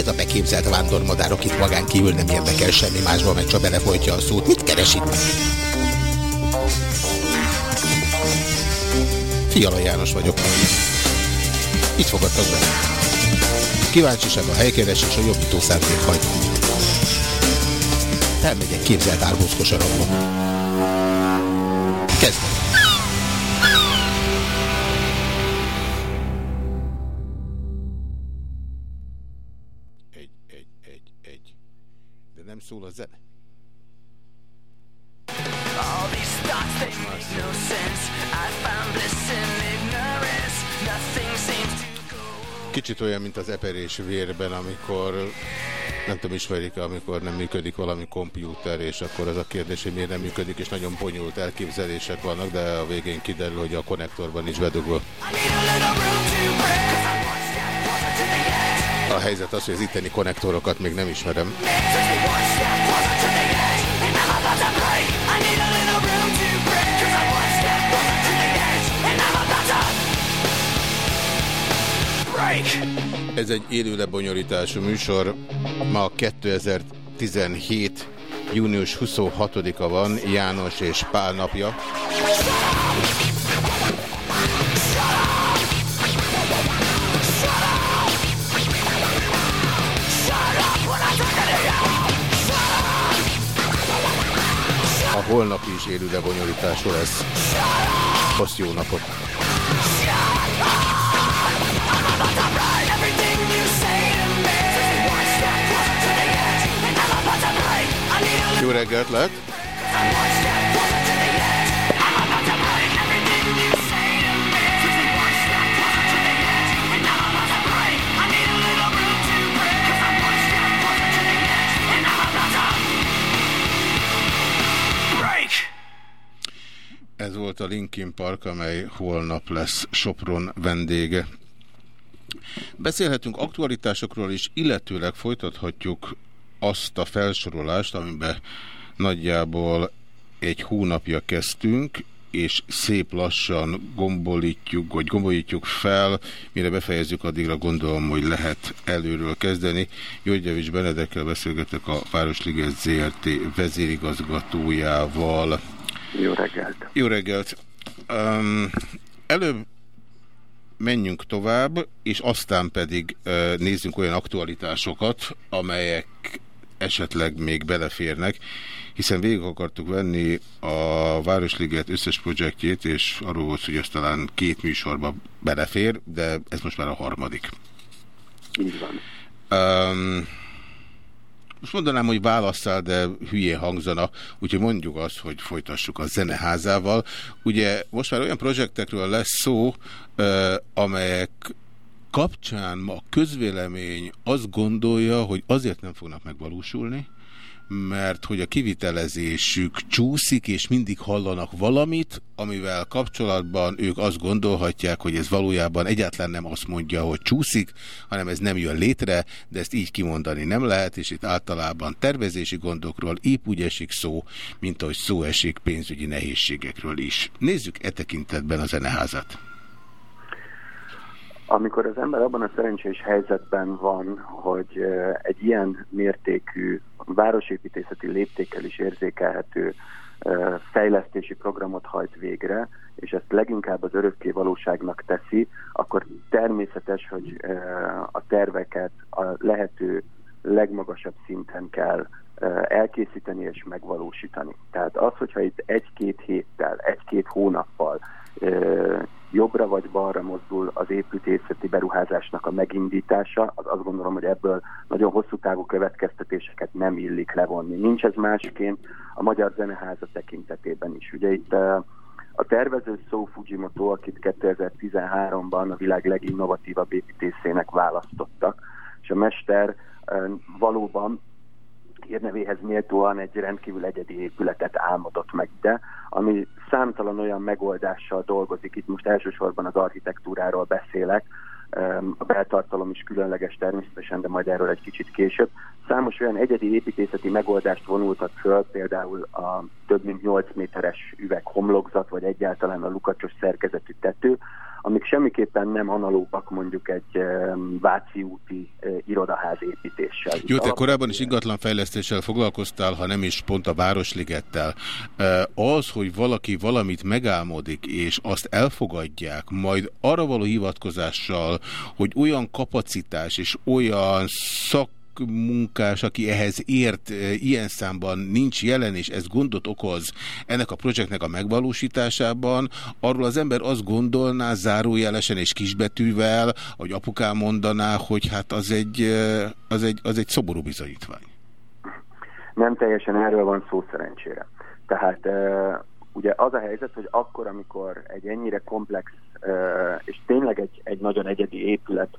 ez a beképzelt vándormadár, akit magán kívül nem érdekel semmi másban, mert csak belefolytja a szót? Mit keres itt? Fiala János vagyok. Itt fogadtak be. Kíváncsiság a helykeresés a jobbító szándék hagy. Elmegyek képzelt árbózkos arabba. Szól a zene. All these thoughts, they make no sense. I found bliss in ignorance. Nothing seems to go. Kicsit olyan, mint az eperés vérben, amikor nem tudom, ismerik -e, amikor nem működik valami kompjúter, és akkor az a kérdés, hogy miért nem működik, és nagyon bonyolult elképzelések vannak, de a végén kiderül, hogy a konnektorban is bedugva. A helyzet az, hogy az itteni konnektorokat még nem ismerem. Ez egy élő lebonyolítású műsor. Ma 2017. június 26-a van, János és Pál napja. Holnap is élő lebonyolítású lesz. Hosszú jó napot! Jó reggelt lehet! Volt a Linkin Park, amely holnap lesz Sopron vendége. Beszélhetünk aktualitásokról is, illetőleg folytathatjuk azt a felsorolást, amiben nagyjából egy hónapja kezdtünk, és szép lassan gombolítjuk, vagy gombolítjuk fel, mire befejezzük, addigra gondolom, hogy lehet előről kezdeni. Györgyevics Benedekkel beszélgetek a Városliget ZRT vezérigazgatójával. Jó reggelt! Jó reggelt! Um, előbb menjünk tovább, és aztán pedig uh, nézzünk olyan aktualitásokat, amelyek esetleg még beleférnek, hiszen végig akartuk venni a Városliget összes projektjét, és arról volt, hogy ez talán két műsorba belefér, de ez most már a harmadik. Így van. Um, most mondanám, hogy választál, de hülyén hangzana, úgyhogy mondjuk azt, hogy folytassuk a zeneházával. Ugye most már olyan projektekről lesz szó, amelyek kapcsán ma a közvélemény azt gondolja, hogy azért nem fognak megvalósulni, mert hogy a kivitelezésük csúszik, és mindig hallanak valamit, amivel kapcsolatban ők azt gondolhatják, hogy ez valójában egyáltalán nem azt mondja, hogy csúszik, hanem ez nem jön létre, de ezt így kimondani nem lehet, és itt általában tervezési gondokról épp úgy esik szó, mint ahogy szó esik pénzügyi nehézségekről is. Nézzük e tekintetben a zeneházat. Amikor az ember abban a szerencsés helyzetben van, hogy egy ilyen mértékű városépítészeti léptékkel is érzékelhető fejlesztési programot hajt végre, és ezt leginkább az örökké valóságnak teszi, akkor természetes, hogy a terveket a lehető legmagasabb szinten kell elkészíteni és megvalósítani. Tehát az, hogyha itt egy-két héttel, egy-két hónappal jobbra vagy balra mozdul az építészeti beruházásnak a megindítása, az azt gondolom, hogy ebből nagyon hosszú távú következtetéseket nem illik levonni. Nincs ez másként a Magyar Zeneháza tekintetében is. Ugye itt a tervező Szó Fujimoto, akit 2013-ban a világ leginnovatívabb építészének választottak, és a mester valóban hírnevéhez méltóan egy rendkívül egyedi épületet álmodott meg ide, ami számtalan olyan megoldással dolgozik, itt most elsősorban az architektúráról beszélek, a beltartalom is különleges természetesen, de majd erről egy kicsit később. Számos olyan egyedi építészeti megoldást vonultak föl, például a több mint 8 méteres üveg homlokzat, vagy egyáltalán a lukacsos szerkezetű tető, amik semmiképpen nem analógak mondjuk egy Váci úti irodaház építéssel. Jó, te korábban is ingatlanfejlesztéssel foglalkoztál, ha nem is pont a Városligettel. Az, hogy valaki valamit megálmodik, és azt elfogadják, majd arra való hivatkozással, hogy olyan kapacitás és olyan szak munkás, aki ehhez ért ilyen számban nincs jelen, és ez gondot okoz ennek a projektnek a megvalósításában, arról az ember azt gondolná zárójelesen és kisbetűvel, hogy apukám mondaná, hogy hát az egy, az egy, az egy szoború bizonyítvány. Nem teljesen erről van szó szerencsére. Tehát ugye az a helyzet, hogy akkor, amikor egy ennyire komplex és tényleg egy, egy nagyon egyedi épület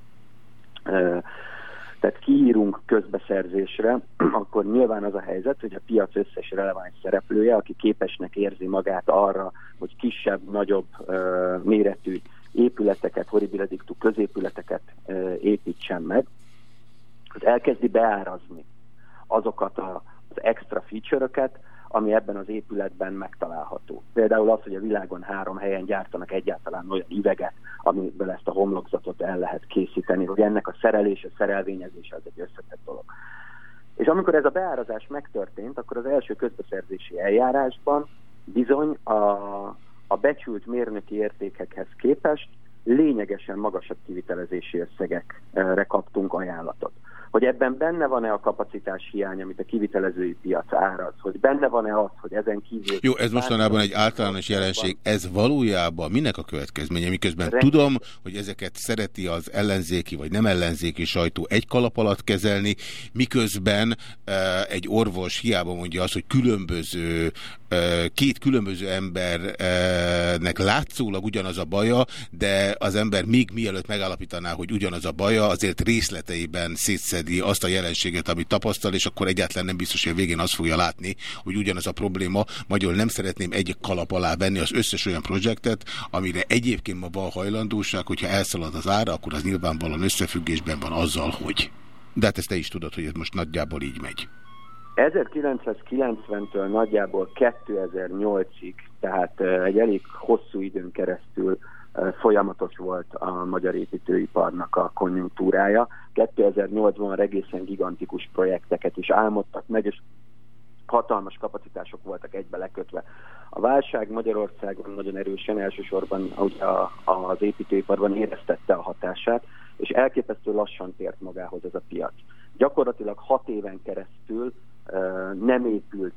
tehát kiírunk közbeszerzésre, akkor nyilván az a helyzet, hogy a piac összes releváns szereplője, aki képesnek érzi magát arra, hogy kisebb, nagyobb uh, méretű épületeket, horribilediktu középületeket uh, építsen meg, az elkezdi beárazni azokat a, az extra feature-öket, ami ebben az épületben megtalálható. Például az, hogy a világon három helyen gyártanak egyáltalán olyan üveget, amiből ezt a homlokzatot el lehet készíteni, hogy ennek a szerelése, szerelvényezése az egy összetett dolog. És amikor ez a beárazás megtörtént, akkor az első közbeszerzési eljárásban bizony a, a becsült mérnöki értékekhez képest lényegesen magasabb kivitelezési összegekre kaptunk ajánlatot hogy ebben benne van-e a kapacitás hiány, amit a kivitelezői piac áraz, hogy benne van-e az, hogy ezen kívül... Jó, ez mostanában egy általános jelenség. Ez valójában minek a következménye? Miközben Rend... tudom, hogy ezeket szereti az ellenzéki vagy nem ellenzéki sajtó egy kalap alatt kezelni, miközben e, egy orvos hiába mondja azt, hogy különböző e, két különböző embernek látszólag ugyanaz a baja, de az ember még mielőtt megállapítaná, hogy ugyanaz a baja, azért részleteiben szétszed leszedi azt a jelenséget, amit tapasztal, és akkor egyáltalán nem biztos, hogy a végén azt fogja látni, hogy ugyanaz a probléma. Magyarul nem szeretném egy kalap alá venni az összes olyan projektet, amire egyébként ma van hajlandóság, hogyha elszalad az ára, akkor az nyilvánvalóan összefüggésben van azzal, hogy. De hát ezt te is tudod, hogy ez most nagyjából így megy. 1990-től nagyjából 2008-ig, tehát egy elég hosszú időn keresztül folyamatos volt a magyar építőiparnak a konjunktúrája. 2008-ban egészen gigantikus projekteket is álmodtak meg, és hatalmas kapacitások voltak egybe lekötve. A válság Magyarországon nagyon erősen elsősorban ugye az építőiparban éreztette a hatását, és elképesztő lassan tért magához ez a piac. Gyakorlatilag hat éven keresztül nem épült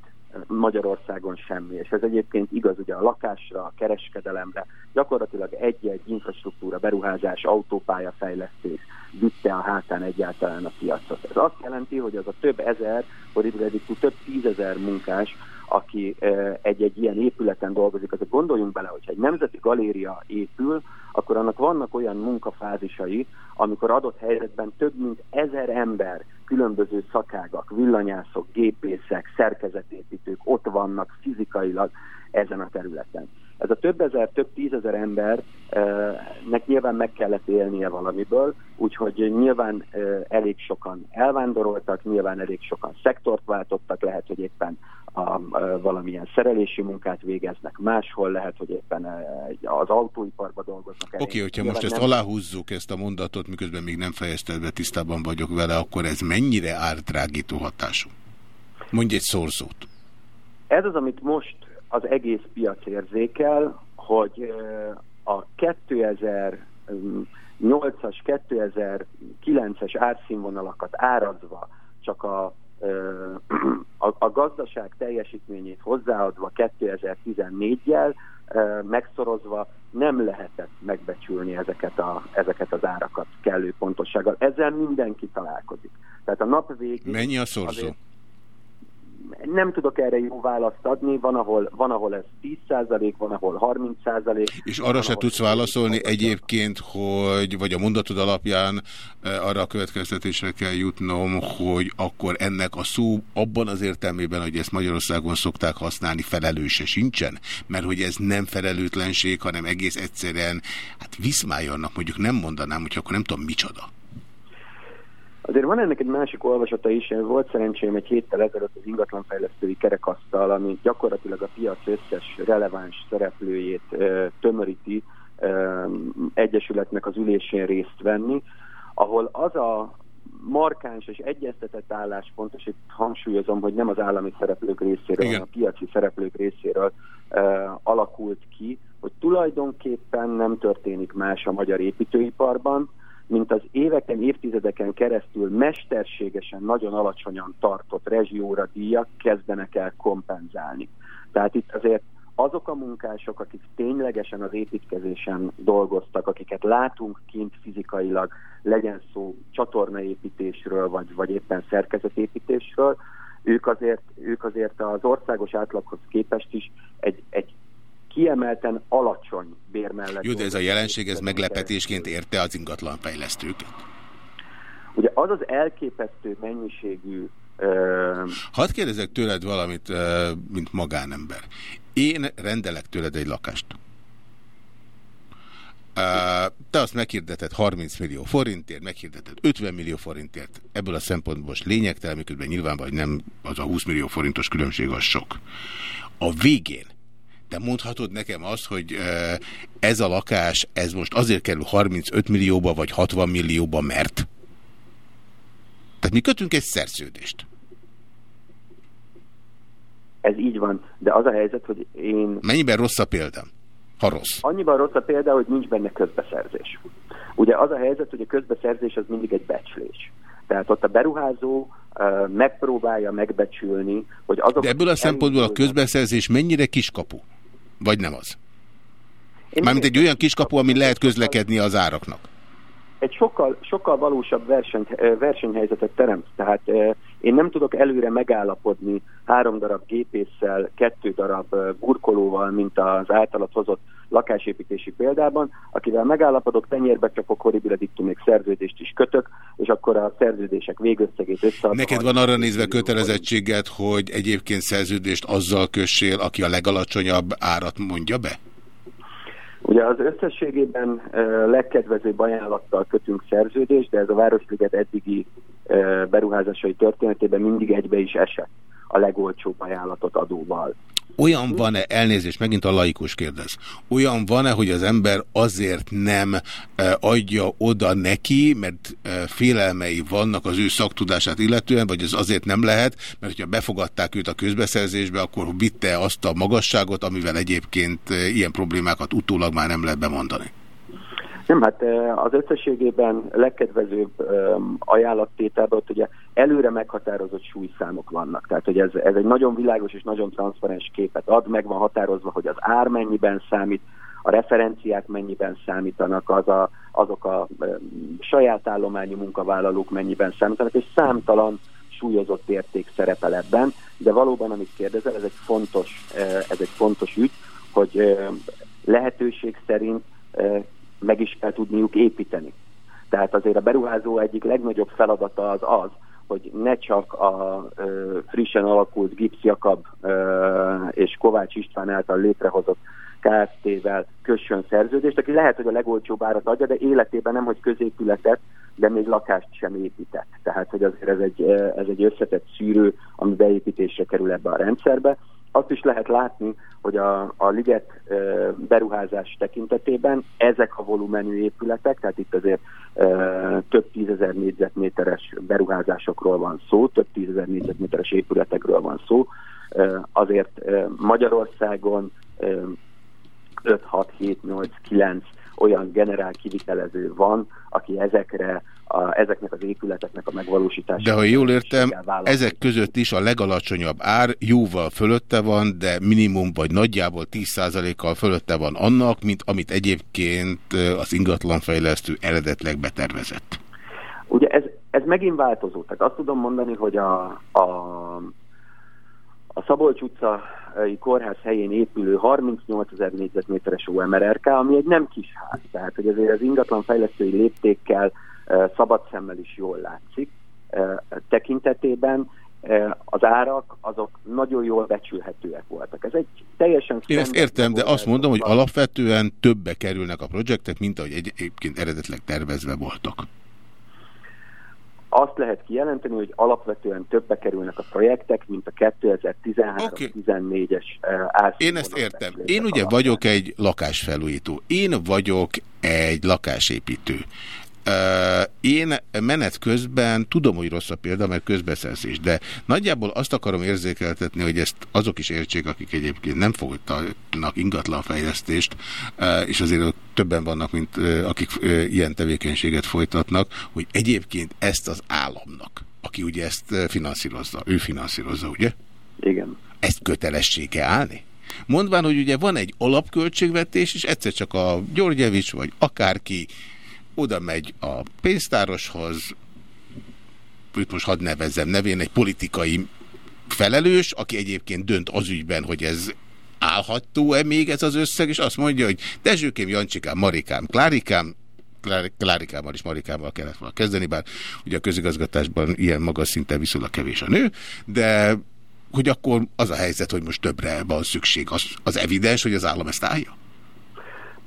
Magyarországon semmi. És ez egyébként igaz ugye a lakásra, a kereskedelemre, gyakorlatilag egy-egy infrastruktúra, beruházás, autópálya fejlesztés vitte a hátán egyáltalán a piacot. Ez azt jelenti, hogy az a több ezer, vagy több tízezer munkás, aki egy-egy ilyen épületen dolgozik, azért gondoljunk bele, hogyha egy nemzeti galéria épül, akkor annak vannak olyan munkafázisai, amikor adott helyzetben több mint ezer ember, különböző szakágak, villanyászok, gépészek, szerkezetépítők ott vannak fizikailag ezen a területen. Ez a több ezer, több tízezer embernek nyilván meg kellett élnie valamiből, úgyhogy nyilván elég sokan elvándoroltak, nyilván elég sokan szektort váltottak, lehet, hogy éppen a, a, valamilyen szerelési munkát végeznek máshol, lehet, hogy éppen az autóiparba dolgoznak. Oké, okay, hogyha most ezt nem... aláhúzzuk, ezt a mondatot, miközben még nem fejezted be, tisztában vagyok vele, akkor ez mennyire ártrágító hatású? Mondj egy szorzót. Ez az, amit most az egész piac érzékel, hogy a 2008-as, 2009-es árszínvonalakat árazva csak a, a, a gazdaság teljesítményét hozzáadva 2014-jel megszorozva nem lehetett megbecsülni ezeket, a, ezeket az árakat kellő pontossággal. Ezzel mindenki találkozik. Tehát a nap végén... Mennyi a szorzó? Azért, nem tudok erre jó választ adni, van ahol, van, ahol ez 10%, van, ahol 30%. És arra se tudsz válaszolni egyébként, hogy, vagy a mondatod alapján e, arra a következtetésre kell jutnom, hogy akkor ennek a szó abban az értelmében, hogy ezt Magyarországon szokták használni, felelőse sincsen, mert hogy ez nem felelőtlenség, hanem egész egyszerűen, hát viszmálja annak mondjuk nem mondanám, hogy akkor nem tudom micsoda. Azért van ennek egy másik olvasata is, volt szerencsém egy héttel ezelőtt az ingatlanfejlesztői kerekasztal, ami gyakorlatilag a piac összes releváns szereplőjét ö, tömöríti ö, egyesületnek az ülésén részt venni, ahol az a markáns és egyeztetett álláspont, és itt hangsúlyozom, hogy nem az állami szereplők részéről, hanem a piaci szereplők részéről uh, alakult ki, hogy tulajdonképpen nem történik más a magyar építőiparban, mint az éveken, évtizedeken keresztül mesterségesen nagyon alacsonyan tartott rezsióra díjak kezdenek el kompenzálni. Tehát itt azért azok a munkások, akik ténylegesen az építkezésen dolgoztak, akiket látunk kint fizikailag, legyen szó csatornaépítésről, vagy, vagy éppen szerkezetépítésről, ők azért, ők azért az országos átlaghoz képest is egy, egy kiemelten alacsony bér mellett. Jó, de ez a jelenség, ez meglepetésként érte az ingatlanfejlesztőket? Ugye az az elképesztő mennyiségű Hadd kérdezek tőled valamit, mint magánember. Én rendelek tőled egy lakást. Te azt meghirdeted 30 millió forintért, meghirdeted 50 millió forintért. Ebből a szempontból most lényegtelen, miközben nyilván vagy nem az a 20 millió forintos különbség az sok. A végén te mondhatod nekem azt, hogy ez a lakás, ez most azért kerül 35 millióba vagy 60 millióba, mert? Tehát mi kötünk egy szerződést. Ez így van, de az a helyzet, hogy én... Mennyiben rossz a példa? Ha rossz. Annyiban rossz a példa, hogy nincs benne közbeszerzés. Ugye az a helyzet, hogy a közbeszerzés az mindig egy becslés. Tehát ott a beruházó uh, megpróbálja megbecsülni, hogy azok... De ebből a szempontból a közbeszerzés mennyire kiskapu? Vagy nem az? Mármint egy olyan kiskapu, amin lehet közlekedni az áraknak egy sokkal, sokkal valósabb verseny, versenyhelyzetet teremt. Tehát én nem tudok előre megállapodni három darab gépésszel, kettő darab burkolóval, mint az általat hozott lakásépítési példában, akivel megállapodok, tenyérbe csapok, horribile még szerződést is kötök, és akkor a szerződések végösszegét összeadom. Neked van arra nézve kötelezettséget, hogy egyébként szerződést azzal kössél, aki a legalacsonyabb árat mondja be? Ugye az összességében legkedvezőbb ajánlattal kötünk szerződést, de ez a Városliget eddigi beruházásai történetében mindig egybe is esett a legolcsóbb ajánlatot adóval. Olyan van-e, elnézést, megint a laikus kérdez, olyan van-e, hogy az ember azért nem e, adja oda neki, mert e, félelmei vannak az ő szaktudását illetően, vagy ez azért nem lehet, mert hogyha befogadták őt a közbeszerzésbe, akkor vitte azt a magasságot, amivel egyébként e, ilyen problémákat utólag már nem lehet bemondani? Nem, hát az összességében legkedvezőbb ajánlattételben ott ugye előre meghatározott súlyszámok vannak. Tehát, hogy ez, ez egy nagyon világos és nagyon transzparens képet ad, meg van határozva, hogy az ár mennyiben számít, a referenciák mennyiben számítanak, az a, azok a saját állományú munkavállalók mennyiben számítanak, és számtalan súlyozott érték szerepel ebben, de valóban, amit kérdezel, ez egy fontos, ez egy fontos ügy, hogy lehetőség szerint meg is kell tudniuk építeni. Tehát azért a beruházó egyik legnagyobb feladata az az, hogy ne csak a ö, frissen alakult Gips Jakab ö, és Kovács István által létrehozott KFT-vel kössön szerződést, aki lehet, hogy a legolcsóbb árat adja, de életében nem, hogy középületet, de még lakást sem épített. Tehát, hogy azért ez egy, ez egy összetett szűrő, ami beépítésre kerül ebbe a rendszerbe, azt is lehet látni, hogy a, a liget e, beruházás tekintetében ezek a volumenű épületek, tehát itt azért e, több tízezer négyzetméteres beruházásokról van szó, több tízezer négyzetméteres épületekről van szó, e, azért e, Magyarországon e, 5, 6, 7, 8, 9 olyan generál kivitelező van, aki ezekre a, ezeknek az épületeknek a megvalósítása. De ha jól értem, ezek között is a legalacsonyabb ár jóval fölötte van, de minimum vagy nagyjából 10%-kal fölötte van annak, mint amit egyébként az ingatlanfejlesztő eredetleg betervezett. Ugye ez, ez megint változó. Tehát azt tudom mondani, hogy a, a, a Szabolcs utca kórház helyén épülő 38 ezer négyzetméteres OMRRK, ami egy nem kis ház, tehát hogy azért az ingatlan fejlesztői léptékkel szabad szemmel is jól látszik tekintetében, az árak azok nagyon jól becsülhetőek voltak. Ez egy teljesen... Én ezt értem, de azt mondom, hogy alapvetően többe kerülnek a projektek, mint ahogy egyébként eredetleg tervezve voltak. Azt lehet kijelenteni, hogy alapvetően többe kerülnek a projektek, mint a 2013-14-es okay. Én ezt értem. Én ugye vagyok egy lakásfelújító. Én vagyok egy lakásépítő. Én menet közben, tudom, hogy rossz a példa, mert közbeszerzés, de nagyjából azt akarom érzékeltetni, hogy ezt azok is értsék, akik egyébként nem folytatnak ingatlanfejlesztést, és azért többen vannak, mint akik ilyen tevékenységet folytatnak, hogy egyébként ezt az államnak, aki ugye ezt finanszírozza, ő finanszírozza, ugye? Igen. Ezt kötelessége állni? Mondván, hogy ugye van egy alapköltségvetés, és egyszer csak a Györgyevics, vagy akárki oda megy a pénztároshoz, őt most hadd nevezzem nevén, egy politikai felelős, aki egyébként dönt az ügyben, hogy ez állható-e még ez az összeg, és azt mondja, hogy Dezsőkém, Jancsikám, Marikám, Klárikám, Klárikámmal és Marikámmal kellett volna kezdeni, bár ugye a közigazgatásban ilyen magas szinten viszonylag kevés a nő, de hogy akkor az a helyzet, hogy most többre van szükség, az, az evidens, hogy az állam ezt állja?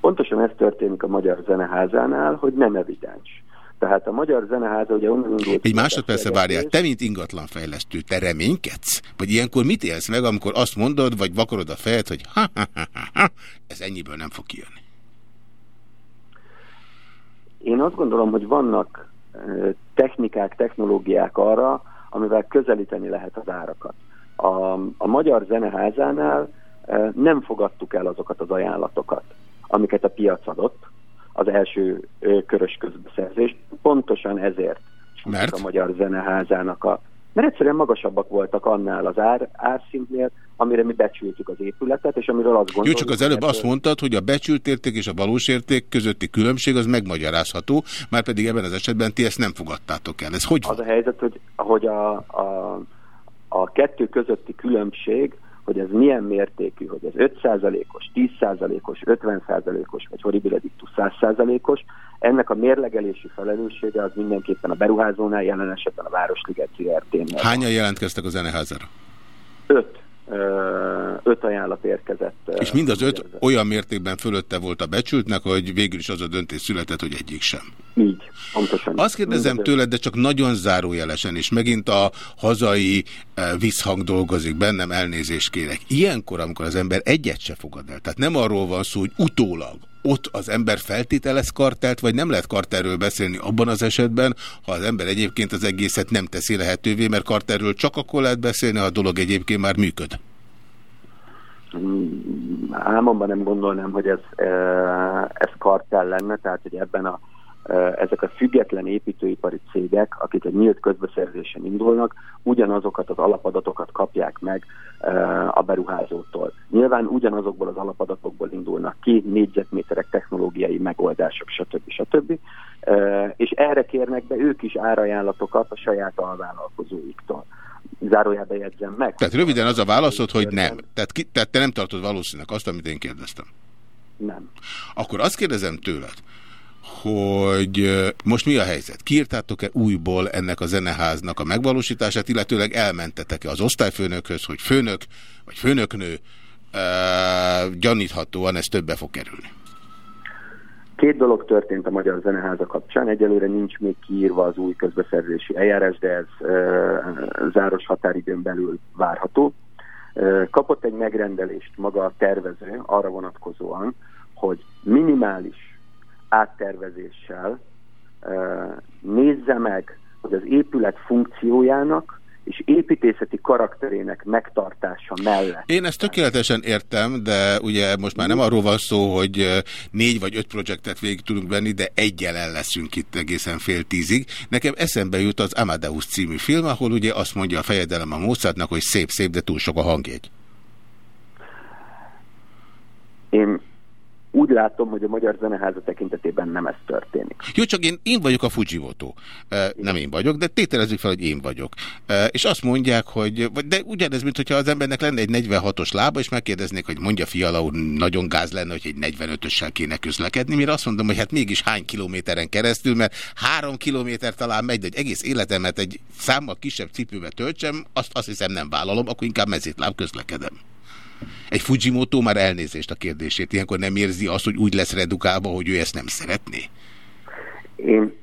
Pontosan ez történik a Magyar Zeneházánál, hogy nem evidens. Tehát a Magyar Zeneháza ugye onnan indult... Egy másodpercre várjál, te mint ingatlanfejlesztő, te reménykedsz? Vagy ilyenkor mit élsz meg, amikor azt mondod, vagy vakarod a fejed, hogy ha, ha, ha, ha, ha ez ennyiből nem fog kijönni? Én azt gondolom, hogy vannak technikák, technológiák arra, amivel közelíteni lehet az árakat. A, a Magyar Zeneházánál nem fogadtuk el azokat az ajánlatokat, amiket a piac adott, az első körös közbeszerzés. Pontosan ezért Mert? a Magyar Zeneházának a... Mert egyszerűen magasabbak voltak annál az ár, árszintnél, amire mi becsültük az épületet, és amiről azt gondoljuk... Jó, csak az előbb azt mondtad, hogy a becsült érték és a valós érték közötti különbség az megmagyarázható, már pedig ebben az esetben ti ezt nem fogadtátok el. Ez hogy Az van? a helyzet, hogy, hogy a, a, a kettő közötti különbség hogy ez milyen mértékű, hogy ez 5%-os, 10%-os, 50%-os, vagy horribiledictus 100%-os, ennek a mérlegelési felelőssége az mindenképpen a beruházónál, jelen esetben a Városliget ZRT-nél. Hányan jelentkeztek a zeneházára? Öt öt ajánlat érkezett. És mind az öt olyan mértékben fölötte volt a becsültnek, hogy végül is az a döntés született, hogy egyik sem. Így, pontosan. Azt kérdezem tőled, de csak nagyon zárójelesen, és megint a hazai visszhang dolgozik bennem, elnézést kérek. Ilyenkor, amikor az ember egyet se fogad el, tehát nem arról van szó, hogy utólag ott az ember feltételez kartelt, vagy nem lehet karterről beszélni abban az esetben, ha az ember egyébként az egészet nem teszi lehetővé, mert karterről csak akkor lehet beszélni, ha a dolog egyébként már működ. Álmomban nem gondolnám, hogy ez, ez kartel lenne, tehát hogy ebben a ezek a független építőipari cégek, akik egy nyílt közbeszerzésen indulnak, ugyanazokat az alapadatokat kapják meg a beruházótól. Nyilván ugyanazokból az alapadatokból indulnak ki, négyzetméterek, technológiai megoldások, stb. stb. És erre kérnek be ők is árajánlatokat a saját alvállalkozóiktól zárójelbe jegyzem meg. Tehát röviden az a válaszod, hogy nem. Tehát, ki, tehát te nem tartod valószínűleg azt, amit én kérdeztem. Nem. Akkor azt kérdezem tőled, hogy most mi a helyzet? Kiírtátok-e újból ennek a zeneháznak a megvalósítását, illetőleg elmentetek-e az osztályfőnökhöz, hogy főnök vagy főnöknő gyaníthatóan ez többe fog kerülni? Két dolog történt a Magyar Zeneháza kapcsán. Egyelőre nincs még kiírva az új közbeszerzési eljárás, de ez uh, záros határidőn belül várható. Uh, kapott egy megrendelést maga a tervező arra vonatkozóan, hogy minimális áttervezéssel nézze meg, hogy az épület funkciójának és építészeti karakterének megtartása mellett. Én ezt tökéletesen értem, de ugye most már nem arról van szó, hogy négy vagy öt projektet végig tudunk venni, de egyel leszünk itt egészen fél tízig. Nekem eszembe jut az Amadeus című film, ahol ugye azt mondja a fejedelem a Mozartnak, hogy szép-szép, de túl sok a hangjegy. Én úgy látom, hogy a Magyar Zeneháza tekintetében nem ez történik. Jó, csak én, én vagyok a Fujimoto. Nem én vagyok, de tételezzük fel, hogy én vagyok. És azt mondják, hogy, de ugyanez, mint hogyha az embernek lenne egy 46-os lába, és megkérdeznék, hogy mondja Fiala úr, nagyon gáz lenne, hogy egy 45-össel kéne közlekedni, mire azt mondom, hogy hát mégis hány kilométeren keresztül, mert három kilométer talán megy, de egy egész életemet egy számmal kisebb cipőbe töltsem, azt, azt hiszem nem vállalom, akkor inkább mezítláb közlekedem. Egy Fujimoto már elnézést a kérdését. Ilyenkor nem érzi azt, hogy úgy lesz redukálva, hogy ő ezt nem szeretné? Én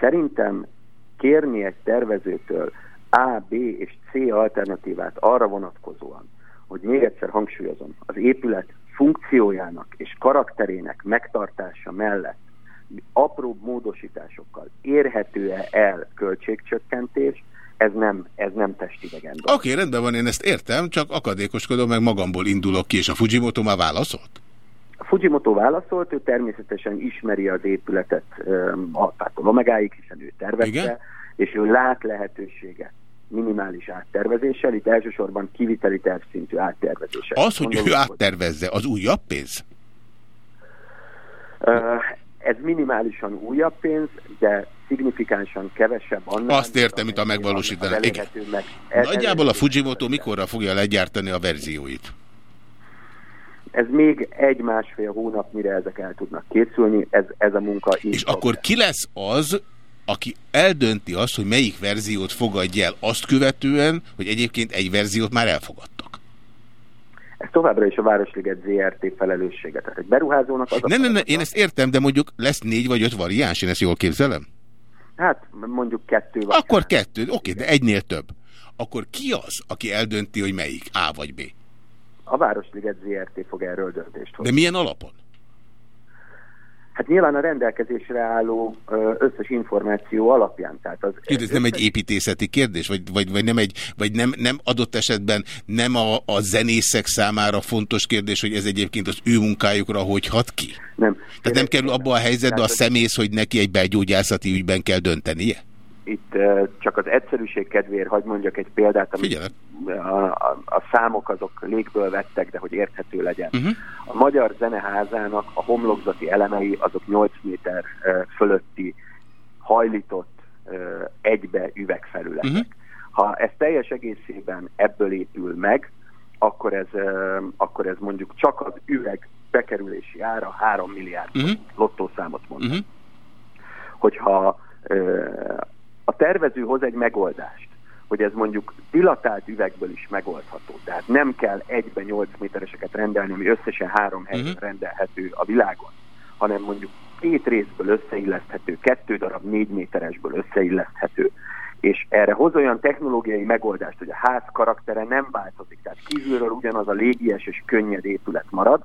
szerintem kérni egy tervezőtől A, B és C alternatívát arra vonatkozóan, hogy még egyszer hangsúlyozom, az épület funkciójának és karakterének megtartása mellett apróbb módosításokkal érhető-e el költségcsökkentés, ez nem, ez nem testidegen. Oké, okay, rendben van, én ezt értem, csak akadékoskodom, meg magamból indulok ki, és a Fujimoto már válaszolt? A Fujimoto válaszolt, ő természetesen ismeri az épületet a Omegáig, hiszen ő tervezte, Igen? és ő lát lehetőséget minimális áttervezéssel, itt elsősorban kiviteli tervszintű áttervezéssel. Az, hogy Mondom, ő áttervezze, az újabb pénz? Ez minimálisan újabb pénz, de szignifikánsan kevesebb annál. Azt értem, mint a megvalósítani. Meg Nagyjából a Fujimoto mikorra fogja legyártani a verzióit? Ez még egy-másfél hónap, mire ezek el tudnak készülni, ez, ez a munka És akkor ki lesz az, aki eldönti azt, hogy melyik verziót fogadja el azt követően, hogy egyébként egy verziót már elfogadtak? Ez továbbra is a Városliget ZRT felelőssége. Tehát egy beruházónak az Ne, ne, ne, én ezt értem, de mondjuk lesz négy vagy öt variáns, én ezt jól képzelem? Hát mondjuk kettő vagy. Akkor kettő, oké, de egynél több. Akkor ki az, aki eldönti, hogy melyik, A vagy B? A Városliget ZRT fog erről döntést hozni. De milyen alapon? Hát nyilván a rendelkezésre álló összes információ alapján. Tehát az Jó, ez nem egy építészeti kérdés, vagy, vagy, vagy, nem, egy, vagy nem, nem adott esetben nem a, a zenészek számára fontos kérdés, hogy ez egyébként az ő munkájukra hogy hat ki? Nem. Tehát nem kerül abba a helyzetbe a szemész, hogy neki egy belgyógyászati ügyben kell döntenie? Itt csak az egyszerűség kedvéért hagy mondjak egy példát, amit a, a, a számok azok légből vettek, de hogy érthető legyen. Uh -huh. A Magyar Zeneházának a homlokzati elemei azok 8 méter fölötti hajlított egybe üvegfelületek. Uh -huh. Ha ez teljes egészében ebből épül meg, akkor ez, akkor ez mondjuk csak az üveg bekerülési ára 3 milliárd uh -huh. lottószámot mond. Uh -huh. Hogyha a tervező hoz egy megoldást, hogy ez mondjuk dilatált üvegből is megoldható. Tehát nem kell egyben 8 métereseket rendelni, ami összesen három helyen uh-huh. rendelhető a világon, hanem mondjuk két részből összeilleszthető, kettő darab négy méteresből összeilleszthető. És erre hoz olyan technológiai megoldást, hogy a ház karaktere nem változik. Tehát kívülről ugyanaz a légies és könnyed épület marad,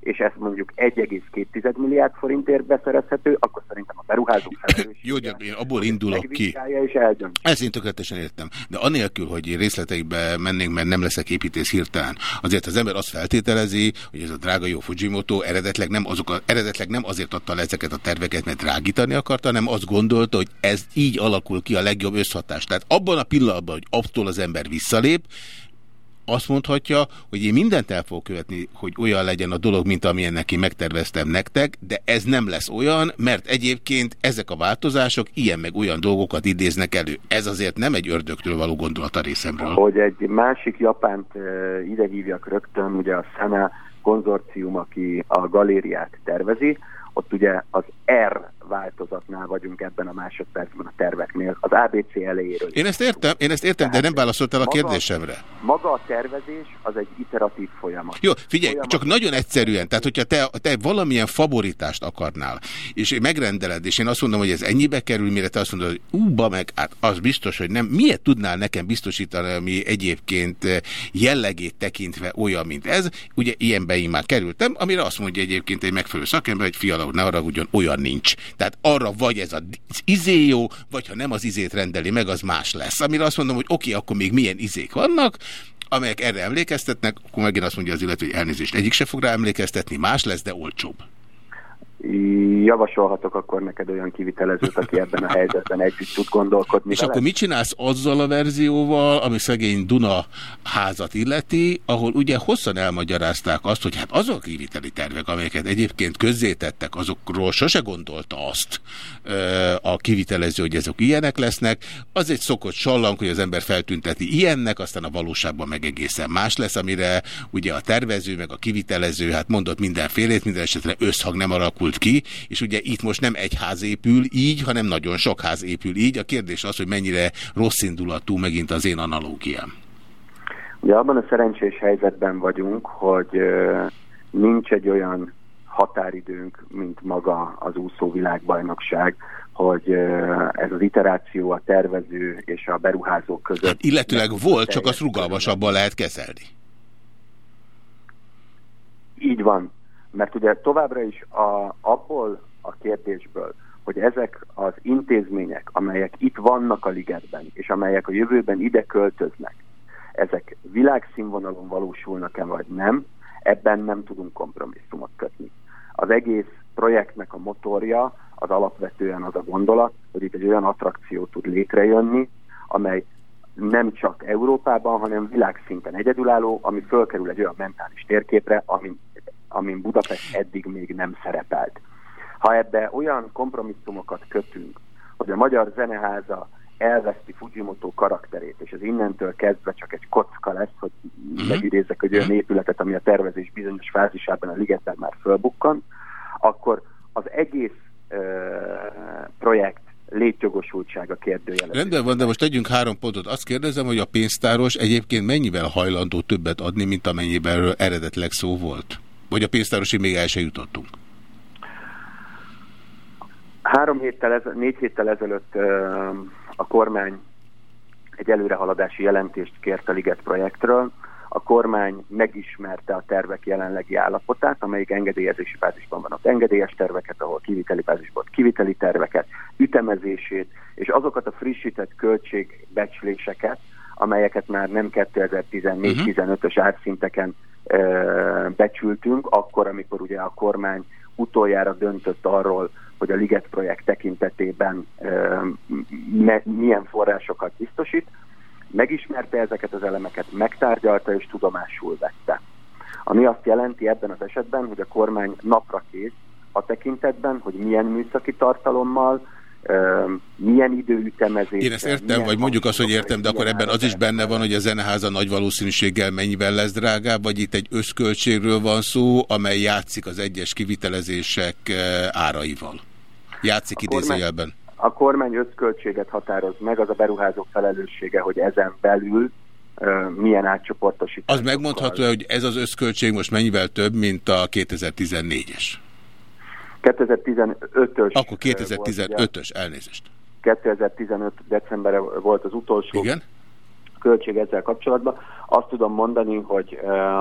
és ez mondjuk 1,2 milliárd forintért beszerezhető, akkor beruházók felelőssége. Jó, de én abból indulok ki. És eldönt. Ezt én tökéletesen értem. De anélkül, hogy részleteikbe mennénk, mert nem leszek építész hirtelen, azért az ember azt feltételezi, hogy ez a drága jó Fujimoto eredetleg nem, azok a, eredetleg nem azért adta le ezeket a terveket, mert drágítani akarta, hanem azt gondolta, hogy ez így alakul ki a legjobb összhatás. Tehát abban a pillanatban, hogy attól az ember visszalép, azt mondhatja, hogy én mindent el fogok követni, hogy olyan legyen a dolog, mint amilyen neki megterveztem nektek, de ez nem lesz olyan, mert egyébként ezek a változások ilyen meg olyan dolgokat idéznek elő. Ez azért nem egy ördögtől való gondolat a részemről. Hogy egy másik japánt ide hívjak rögtön, ugye a Sana konzorcium, aki a galériát tervezi, ott ugye az R változatnál vagyunk ebben a másodpercben a terveknél, az ABC elejéről. Én ezt értem, én ezt értem, de nem válaszoltál a kérdésemre. Maga a tervezés az egy iteratív folyamat. Jó, figyelj, folyamat. csak nagyon egyszerűen, tehát hogyha te, te valamilyen favoritást akarnál, és megrendeled, és én azt mondom, hogy ez ennyibe kerül, mire te azt mondod, hogy úba meg, hát az biztos, hogy nem. Miért tudnál nekem biztosítani, ami egyébként jellegét tekintve olyan, mint ez? Ugye ilyenbe én már kerültem, amire azt mondja egyébként egy megfelelő szakember, hogy fiala, ne arra ugyan olyan nincs. Tehát arra vagy ez az izé jó, vagy ha nem az izét rendeli meg, az más lesz. Amire azt mondom, hogy oké, akkor még milyen izék vannak, amelyek erre emlékeztetnek, akkor megint azt mondja az illető, hogy elnézést egyik se fog rá emlékeztetni, más lesz, de olcsóbb javasolhatok akkor neked olyan kivitelezőt, aki ebben a helyzetben együtt tud gondolkodni. És vele. akkor mit csinálsz azzal a verzióval, ami szegény Duna házat illeti, ahol ugye hosszan elmagyarázták azt, hogy hát azok a kiviteli tervek, amelyeket egyébként közzétettek, azokról sose gondolta azt a kivitelező, hogy ezek ilyenek lesznek. Az egy szokott sallang, hogy az ember feltünteti ilyennek, aztán a valóságban meg egészen más lesz, amire ugye a tervező, meg a kivitelező, hát mondott mindenfélét, minden esetre összhag nem alakul alakult ki, és ugye itt most nem egy ház épül így, hanem nagyon sok ház épül így. A kérdés az, hogy mennyire rossz indulatú megint az én analógiám. Ugye abban a szerencsés helyzetben vagyunk, hogy nincs egy olyan határidőnk, mint maga az úszó világbajnokság, hogy ez az iteráció a tervező és a beruházó között... Hát illetőleg volt, csak azt rugalmasabban lehet kezelni. Így van, mert ugye továbbra is a, abból a kérdésből, hogy ezek az intézmények, amelyek itt vannak a ligetben, és amelyek a jövőben ide költöznek, ezek világszínvonalon valósulnak-e vagy nem, ebben nem tudunk kompromisszumot kötni. Az egész projektnek a motorja az alapvetően az a gondolat, hogy itt egy olyan attrakció tud létrejönni, amely nem csak Európában, hanem világszinten egyedülálló, ami fölkerül egy olyan mentális térképre, amin, amin Budapest eddig még nem szerepelt. Ha ebbe olyan kompromisszumokat kötünk, hogy a Magyar Zeneháza elveszti Fujimoto karakterét, és ez innentől kezdve csak egy kocka lesz, hogy mhm. megidézek egy olyan épületet, ami a tervezés bizonyos fázisában a ligetben már fölbukkan, akkor az egész uh, projekt létjogosultsága kérdőjele. Rendben van, de most tegyünk három pontot. Azt kérdezem, hogy a pénztáros egyébként mennyivel hajlandó többet adni, mint amennyiben eredetleg szó volt? Vagy a pénztárosig még el se jutottunk? Három héttel, ez, négy héttel ezelőtt a kormány egy előrehaladási jelentést kért a Liget projektről. A kormány megismerte a tervek jelenlegi állapotát, amelyik engedélyezési fázisban van. Az engedélyes terveket, ahol kiviteli fázisban kiviteli terveket, ütemezését, és azokat a frissített költségbecsléseket, amelyeket már nem 2014-15-ös uh -huh. árszinteken becsültünk, akkor, amikor ugye a kormány utoljára döntött arról, hogy a Liget projekt tekintetében milyen forrásokat biztosít, megismerte ezeket az elemeket, megtárgyalta és tudomásul vette. Ami azt jelenti ebben az esetben, hogy a kormány napra kész a tekintetben, hogy milyen műszaki tartalommal, milyen időütemezés. Én ezt értem, vagy mondjuk azt, hogy értem, de akkor ebben az is benne van, hogy a zeneháza nagy valószínűséggel mennyivel lesz drágább, vagy itt egy összköltségről van szó, amely játszik az egyes kivitelezések áraival. Játszik idézőjelben. A kormány összköltséget határoz meg, az a beruházók felelőssége, hogy ezen belül milyen átcsoportosítás. Az megmondható, hogy ez az összköltség most mennyivel több, mint a 2014-es? 2015-ös. Akkor 2015-ös, elnézést. 2015 december volt az utolsó Igen? költség ezzel kapcsolatban. Azt tudom mondani, hogy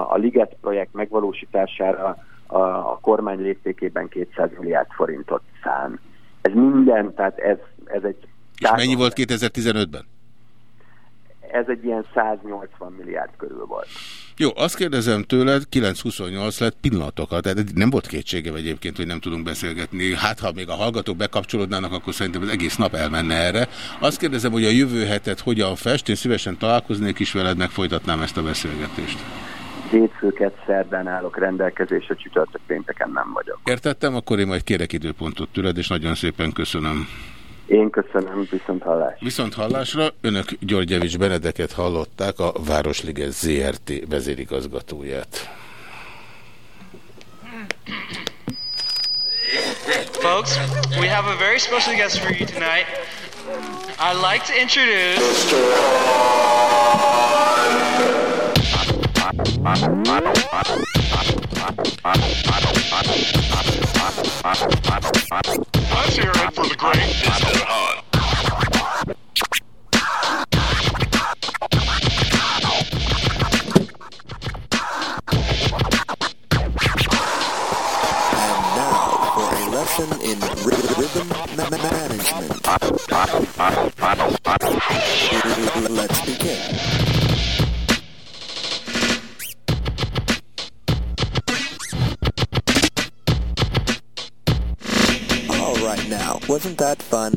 a Liget projekt megvalósítására a, a kormány léptékében 200 milliárd forintot szán. Ez minden, tehát ez, ez egy... És mennyi volt 2015-ben? Ez egy ilyen 180 milliárd körül volt. Jó, azt kérdezem tőled, 928 lett pillanatokat, tehát nem volt kétsége egyébként, hogy nem tudunk beszélgetni. Hát, ha még a hallgatók bekapcsolódnának, akkor szerintem az egész nap elmenne erre. Azt kérdezem, hogy a jövő hetet hogyan fest, én szívesen találkoznék is veled, meg folytatnám ezt a beszélgetést hétfőket szerdán állok rendelkezésre, csütörtök pénteken nem vagyok. Értettem, akkor én majd kérek időpontot tőled, és nagyon szépen köszönöm. Én köszönöm, viszont hallás. Viszont hallásra önök Györgyevics Benedeket hallották, a Városliget ZRT vezérigazgatóját. Folks, we have a very special guest for you tonight. I'd like to introduce... Let's hear it for the great Disco Hunt. lesson in rhythm management. Let's begin. Right now. Wasn't that fun?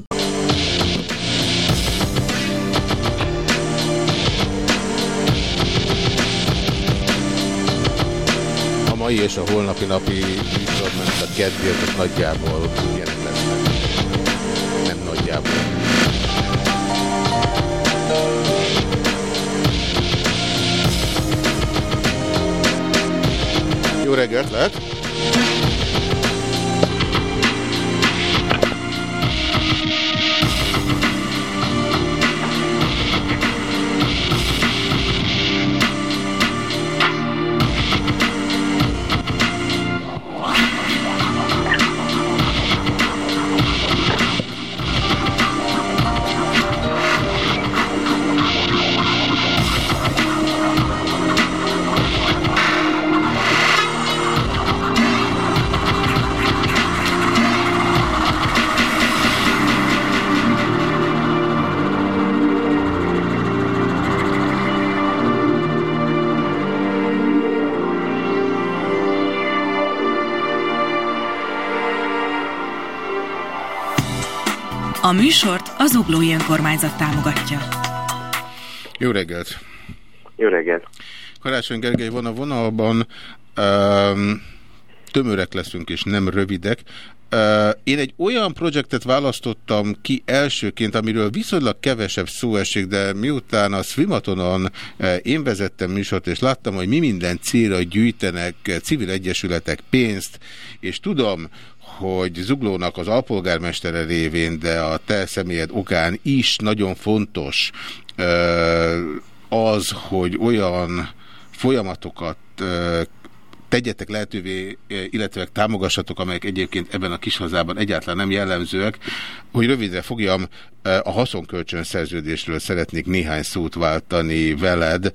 A mai és a holnapi napi műsorban a kedvéért nagyjából ilyenek lesznek. Nem nagyjából. Jó reggelt, lehet? A műsort az Uglói Önkormányzat támogatja. Jó reggelt! Jó reggelt! Karácsony Gergely van a vonalban. Um, tömörek leszünk, és nem rövidek. Én egy olyan projektet választottam ki elsőként, amiről viszonylag kevesebb szó esik, de miután a Swimatonon én vezettem műsort, és láttam, hogy mi minden célra gyűjtenek civil egyesületek pénzt, és tudom, hogy Zuglónak az alpolgármestere révén, de a te személyed okán is nagyon fontos az, hogy olyan folyamatokat tegyetek lehetővé, illetve támogassatok, amelyek egyébként ebben a kis hazában egyáltalán nem jellemzőek, hogy rövidre fogjam, a haszonkölcsön szerződésről szeretnék néhány szót váltani veled,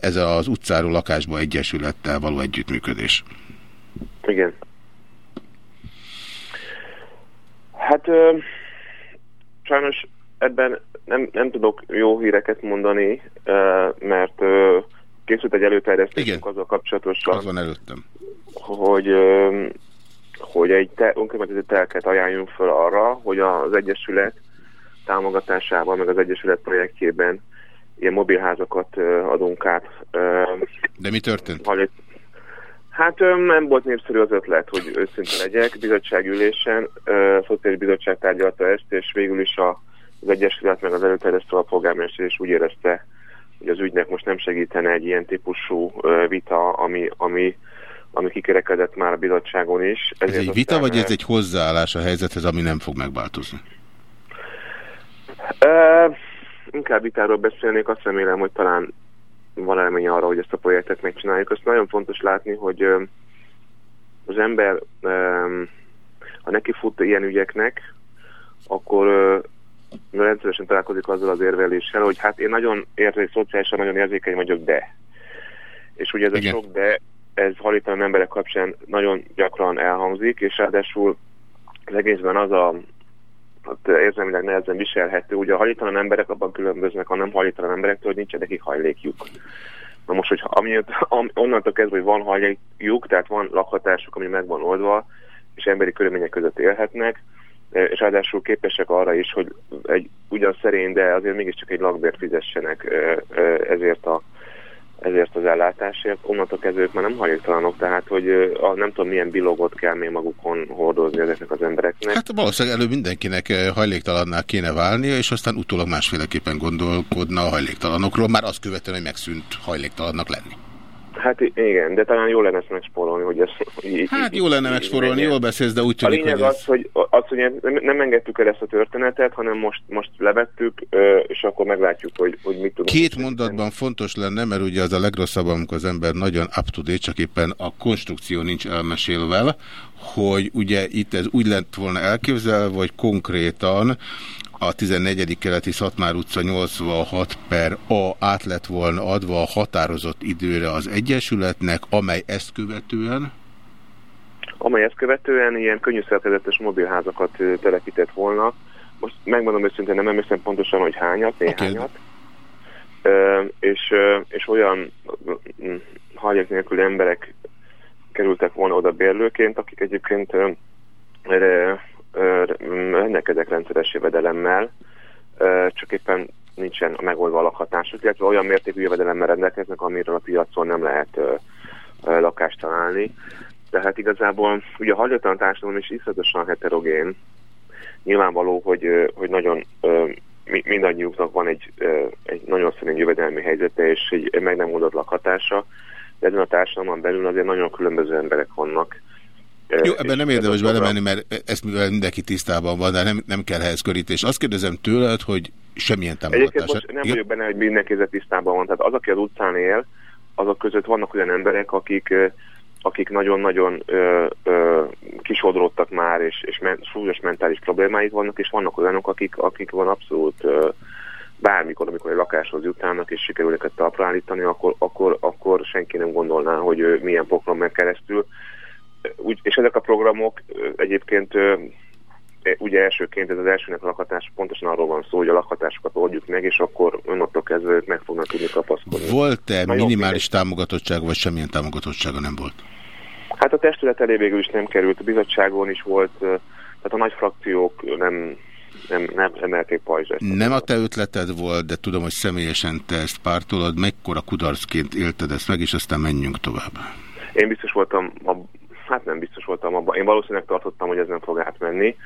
ez az utcáról lakásba egyesülettel való együttműködés. Igen. Hát ö, sajnos ebben nem, nem tudok jó híreket mondani, ö, mert ö, készült egy előterjesztésünk azzal kapcsolatosan. Az van előttem. Hogy, hogy egy te, önkormányzati telket ajánljunk fel arra, hogy az Egyesület támogatásában, meg az Egyesület projektjében ilyen mobilházakat adunk át. De mi történt? Hát nem volt népszerű az ötlet, hogy őszinte legyek. Bizottságülésen, a Szociális Bizottság tárgyalta ezt, és végül is a, az Egyesület meg az előterjesztő a polgármester is úgy érezte, hogy az ügynek most nem segítene egy ilyen típusú vita, ami, ami, ami kikerekedett már a bizottságon is. Ez egy vita, vagy ez egy hozzáállás a helyzethez, ami nem fog megváltozni? Uh, inkább vitáról beszélnék, azt remélem, hogy talán van elmény arra, hogy ezt a projektet megcsináljuk. Azt nagyon fontos látni, hogy az ember, ha neki fut ilyen ügyeknek, akkor rendszeresen találkozik azzal az érveléssel, hogy hát én nagyon érzékeny, szociálisan nagyon érzékeny vagyok, de. És ugye ez Igen. a sok de, ez hajlítalan emberek kapcsán nagyon gyakran elhangzik, és ráadásul az egészben az a hát érzelmileg nehezen viselhető. Ugye a hajlítalan emberek abban különböznek a nem hajlítalan emberektől, hogy nincs neki hajlékjuk. Na most, hogy amiatt, am, onnantól kezdve, hogy van hajlékjuk, tehát van lakhatásuk, ami meg van oldva, és emberi körülmények között élhetnek, és ráadásul képesek arra is, hogy egy ugyan szerény, de azért mégiscsak egy lakbért fizessenek ezért a ezért az ellátásért, onnantól kezdve ők már nem hajléktalanok, tehát hogy a, nem tudom milyen bilogot kell még magukon hordozni ezeknek az embereknek. Hát valószínűleg előbb mindenkinek hajléktalanná kéne válnia, és aztán utólag másféleképpen gondolkodna a hajléktalanokról, már azt követően, hogy megszűnt hajléktalannak lenni. Hát igen, de talán jó lenne ezt megspórolni, hogy ezt... Így, hát jó lenne megspórolni, jól beszélsz, de úgy tűnik, A lényeg hogy az, ez... hogy, az, hogy nem engedtük el ezt a történetet, hanem most, most levettük, és akkor meglátjuk, hogy, hogy mit tudunk. Két mondatban fontos lenne, mert ugye az a legrosszabb, amikor az ember nagyon up-to-date, csak éppen a konstrukció nincs elmesélve, hogy ugye itt ez úgy lett volna elképzelve, hogy konkrétan a 14. keleti Szatmár utca 86 per A át lett volna adva a határozott időre az Egyesületnek, amely ezt követően? Amely ezt követően ilyen könnyű szerkezetes mobilházakat telepített volna. Most megmondom őszintén, nem emlékszem pontosan, hogy hányat, néhányat. Okay. és, és olyan hajlék nélküli emberek kerültek volna oda bérlőként, akik egyébként rendelkezek rendszeres jövedelemmel, csak éppen nincsen megoldva a lakhatásuk, illetve olyan mértékű jövedelemmel rendelkeznek, amiről a piacon nem lehet lakást találni. Tehát igazából ugye a hajléktalan társadalom is iszonyatosan heterogén. Nyilvánvaló, hogy, hogy nagyon mindannyiuknak van egy, egy nagyon szerint jövedelmi helyzete és egy meg nem oldott lakhatása, de ezen a társadalomon belül azért nagyon különböző emberek vannak, jó, ebben nem érdemes belemenni, mert ezt mivel mindenki tisztában van, de nem, nem kell ehhez körítés. Azt kérdezem tőled, hogy semmilyen támogatás. Egyébként most nem Igen? vagyok benne, hogy mindenki ezzel tisztában van. Tehát az, aki az utcán él, azok között vannak olyan emberek, akik akik nagyon-nagyon kisodródtak már, és, és men, súlyos mentális problémáik vannak, és vannak olyanok, akik, akik van abszolút ö, bármikor, amikor egy lakáshoz jutnának, és sikerül őket talpra állítani, akkor, akkor, akkor senki nem gondolná, hogy ő milyen poklon keresztül úgy, és ezek a programok egyébként ugye elsőként ez az elsőnek a lakhatás pontosan arról van szó, hogy a lakhatásokat oldjuk meg, és akkor onnantól kezdve meg fognak tudni kapaszkodni. Volt-e minimális támogatottság, vagy semmilyen támogatottsága nem volt? Hát a testület elé végül is nem került, a bizottságon is volt, tehát a nagy frakciók nem, nem, nem emelték pajzsát. Nem a te ötleted volt, de tudom, hogy személyesen te ezt pártolod, mekkora kudarcként élted ezt meg, és aztán menjünk tovább. Én biztos voltam, a, hát nem biztos voltam abban, én valószínűleg tartottam, hogy ez nem fog átmenni,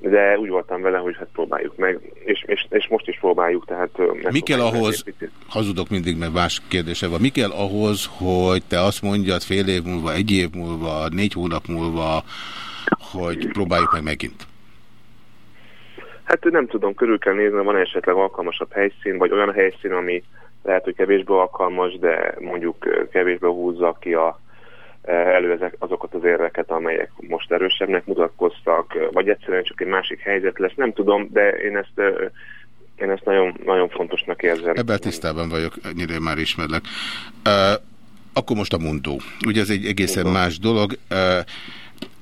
de úgy voltam vele, hogy hát próbáljuk meg, és, és, és most is próbáljuk, tehát... Mi kell ahhoz, hazudok mindig, mert más kérdése van, mi kell ahhoz, hogy te azt mondjad fél év múlva, egy év múlva, négy hónap múlva, hogy próbáljuk meg megint? Hát nem tudom, körül kell nézni, van -e esetleg alkalmasabb helyszín, vagy olyan helyszín, ami lehet, hogy kevésbé alkalmas, de mondjuk kevésbé húzza ki a, elő azokat az érveket, amelyek most erősebbnek mutatkoztak, vagy egyszerűen csak egy másik helyzet lesz, nem tudom, de én ezt én ezt nagyon, nagyon fontosnak érzem. Ebben tisztában vagyok, ennyire már ismerlek. Uh, akkor most a mundó. Ugye ez egy egészen Mundó. más dolog. Uh,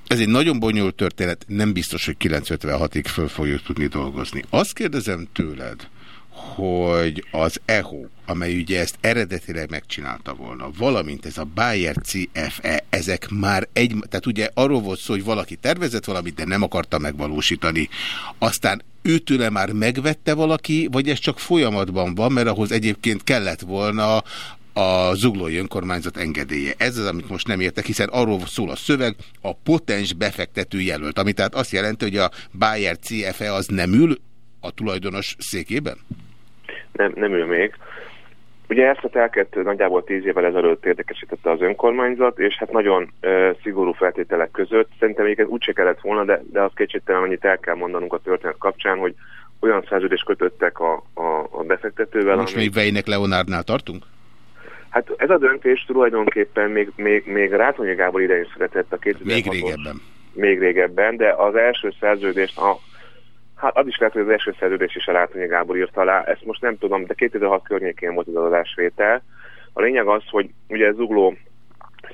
ez egy nagyon bonyolult történet, nem biztos, hogy 956-ig föl fogjuk tudni dolgozni. Azt kérdezem tőled, hogy az EHO, amely ugye ezt eredetileg megcsinálta volna, valamint ez a Bayer CFE, ezek már egy, tehát ugye arról volt szó, hogy valaki tervezett valamit, de nem akarta megvalósítani. Aztán őtőle már megvette valaki, vagy ez csak folyamatban van, mert ahhoz egyébként kellett volna a zuglói önkormányzat engedélye. Ez az, amit most nem értek, hiszen arról szól a szöveg, a potens befektető jelölt, ami tehát azt jelenti, hogy a Bayer CFE az nem ül a tulajdonos székében? Nem, nem ül még. Ugye ezt a telket nagyjából tíz évvel ezelőtt érdekesítette az önkormányzat, és hát nagyon e, szigorú feltételek között. Szerintem egyébként úgyse kellett volna, de, de az kétségtelen annyit el kell mondanunk a történet kapcsán, hogy olyan szerződést kötöttek a, a, a befektetővel. Most ami... még Vejnek Leonardnál tartunk? Hát ez a döntés tulajdonképpen még, még, még Rátonyi Gábor idején született a 2006 Még régebben. Még régebben, de az első szerződést, a, hát az is lehet, hogy az első szerződés is a Rátonyi Gábor írta alá, ezt most nem tudom, de 2006 környékén volt az adásvétel. A lényeg az, hogy ugye ez zugló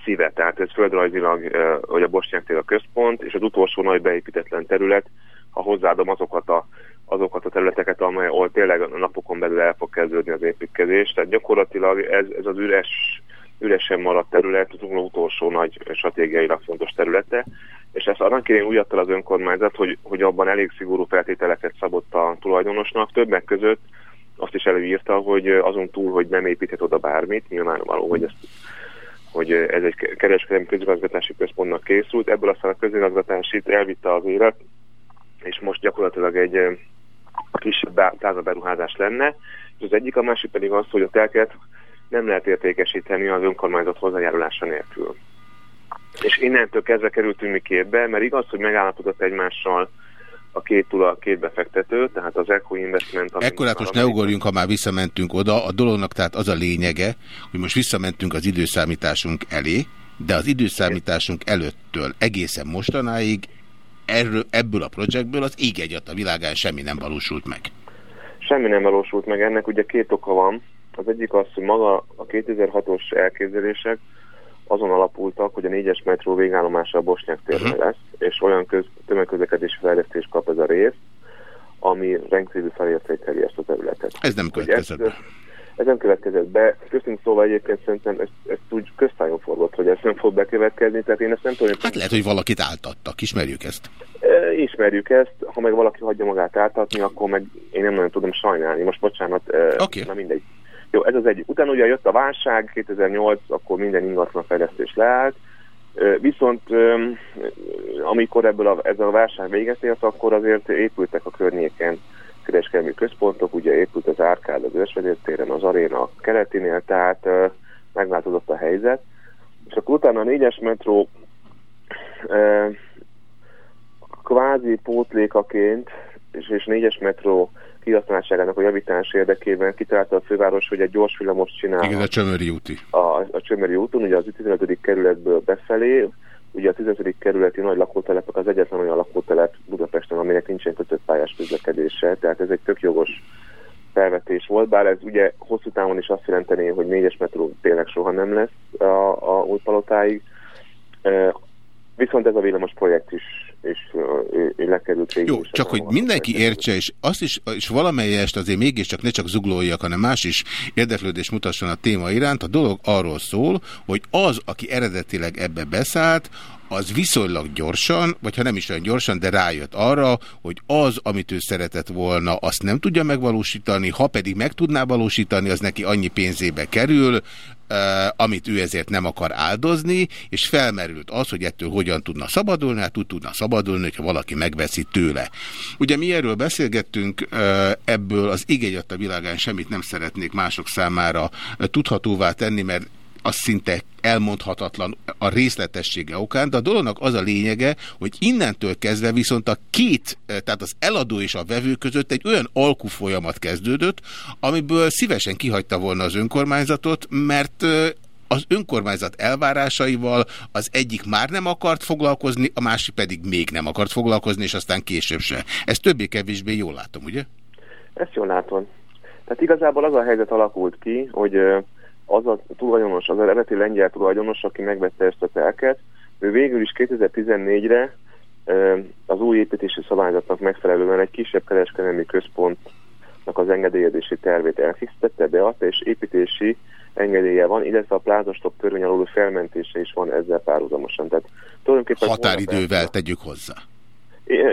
szíve, tehát ez földrajzilag, hogy a Bosnyák a központ, és az utolsó nagy beépítetlen terület, ha hozzáadom azokat a azokat a területeket, amely, ahol tényleg a napokon belül el fog kezdődni az építkezés. Tehát gyakorlatilag ez, ez az üres, üresen maradt terület, az utolsó nagy stratégiailag fontos területe, és ezt annak kérén adta az önkormányzat, hogy, hogy abban elég szigorú feltételeket szabott a tulajdonosnak, többek között azt is előírta, hogy azon túl, hogy nem építhet oda bármit, nyilvánvaló, hogy ezt hogy ez egy kereskedelmi közigazgatási központnak készült, ebből aztán a közigazgatásit elvitte az élet, és most gyakorlatilag egy kisebb beruházás lenne, és az egyik, a másik pedig az, hogy a telket nem lehet értékesíteni az önkormányzat hozzájárulása nélkül. És innentől kezdve kerültünk mi képbe, mert igaz, hogy megállapodott egymással a két, tula, a két befektető, tehát az Echo Investment... Ekkor hát most ne ugorjunk, ha már visszamentünk oda. A dolognak tehát az a lényege, hogy most visszamentünk az időszámításunk elé, de az időszámításunk előttől egészen mostanáig erről, ebből a projektből az ég egyat a világán semmi nem valósult meg. Semmi nem valósult meg. Ennek ugye két oka van. Az egyik az, hogy maga a 2006-os elképzelések azon alapultak, hogy a négyes metró végállomása a Bosnyák térben uh mhm. -huh. lesz, és olyan köz, tömegközlekedési fejlesztés kap ez a rész, ami rendkívül felértékeli ezt a területet. Ez nem következett ez nem következett be. Köztünk szóval egyébként szerintem ezt, ezt úgy köztájon forgott, hogy ez nem fog bekövetkezni, tehát én ezt nem tudom. Hát lehet, hogy valakit áltattak, ismerjük ezt. E, ismerjük ezt, ha meg valaki hagyja magát áltatni, akkor meg én nem nagyon tudom sajnálni. Most bocsánat, okay. na mindegy. Jó, ez az egy. Utána ugye jött a válság, 2008, akkor minden ingatlan fejlesztés leállt, Viszont amikor ebből a, ezzel a válság véget ért, akkor azért épültek a környéken kereskedelmi központok, ugye épült az Árkád az Ősvedértéren, az Aréna keletinél, tehát megváltozott a helyzet. És akkor utána a négyes metró kvázi pótlékaként és, és négyes metró kihasználtságának a javítás érdekében kitalálta a főváros, hogy egy gyors villamos csinál. Igen, a Csömöri úti. A, a Csömöri úton, ugye az 15. kerületből befelé, Ugye a 15. kerületi nagy lakótelepek az egyetlen olyan lakótelep Budapesten, aminek nincsen kötött pályás közlekedése, tehát ez egy tök jogos felvetés volt, bár ez ugye hosszú távon is azt jelenteni, hogy négyes metró tényleg soha nem lesz a, a útpalotáig. Viszont ez a villamos projekt is és lekerült Jó, csak hogy mindenki értse, és azt is, és valamelyest azért mégiscsak ne csak zuglóiak, hanem más is érdeklődés mutasson a téma iránt, a dolog arról szól, hogy az, aki eredetileg ebbe beszállt, az viszonylag gyorsan, vagy ha nem is olyan gyorsan, de rájött arra, hogy az, amit ő szeretett volna, azt nem tudja megvalósítani, ha pedig meg tudná valósítani, az neki annyi pénzébe kerül, amit ő ezért nem akar áldozni, és felmerült az, hogy ettől hogyan tudna szabadulni, hát úgy tudna szabadulni, hogyha valaki megveszi tőle. Ugye mi erről beszélgettünk, ebből az igény a világán semmit nem szeretnék mások számára tudhatóvá tenni, mert az szinte elmondhatatlan a részletessége okán, de a dolognak az a lényege, hogy innentől kezdve viszont a két, eh, tehát az eladó és a vevő között egy olyan alkufolyamat kezdődött, amiből szívesen kihagyta volna az önkormányzatot, mert eh, az önkormányzat elvárásaival az egyik már nem akart foglalkozni, a másik pedig még nem akart foglalkozni, és aztán később se. Ez többé-kevésbé jól látom, ugye? Ezt jól látom. Tehát igazából az a helyzet alakult ki, hogy eh, az a tulajdonos, az eredeti lengyel tulajdonos, aki megvette ezt a telket, ő végül is 2014-re az új építési szabályzatnak megfelelően egy kisebb kereskedelmi központnak az engedélyezési tervét elkészítette, beadta, és építési engedélye van, illetve a plázastop törvény alól felmentése is van ezzel párhuzamosan. Tehát tulajdonképpen Határidővel tegyük hozzá.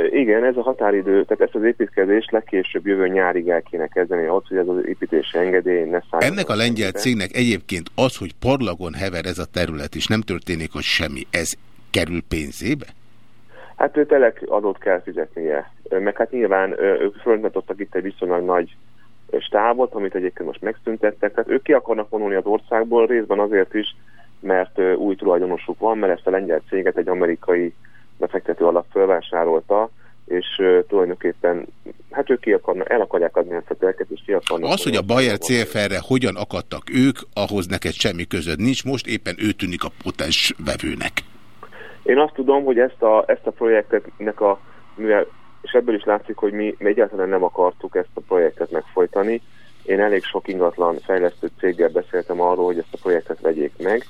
Igen, ez a határidő, tehát ezt az építkezést legkésőbb jövő nyárig el kéne kezdeni, ott, hogy ez az építési engedély ne szálljon. Ennek a lengyel cégnek egyébként az, hogy parlagon hever ez a terület, és nem történik hogy semmi, ez kerül pénzébe? Hát ő telek adót kell fizetnie. Meg hát nyilván ők fölmetottak itt egy viszonylag nagy stábot, amit egyébként most megszüntettek. Tehát ők ki akarnak vonulni az országból, részben azért is, mert új tulajdonosuk van, mert ezt a lengyel céget egy amerikai befektető alap felvásárolta, és uh, tulajdonképpen hát ők ki akarnak, el akarják adni ezt a telket, és ki akarnak... Az, hogy a Bayer CFR-re hogyan akadtak ők, ahhoz neked semmi közöd nincs, most éppen ő tűnik a potens vevőnek. Én azt tudom, hogy ezt a, ezt a projektetnek a, mivel, és ebből is látszik, hogy mi, mi egyáltalán nem akartuk ezt a projektet megfojtani. Én elég sok ingatlan fejlesztő céggel beszéltem arról, hogy ezt a projektet vegyék meg,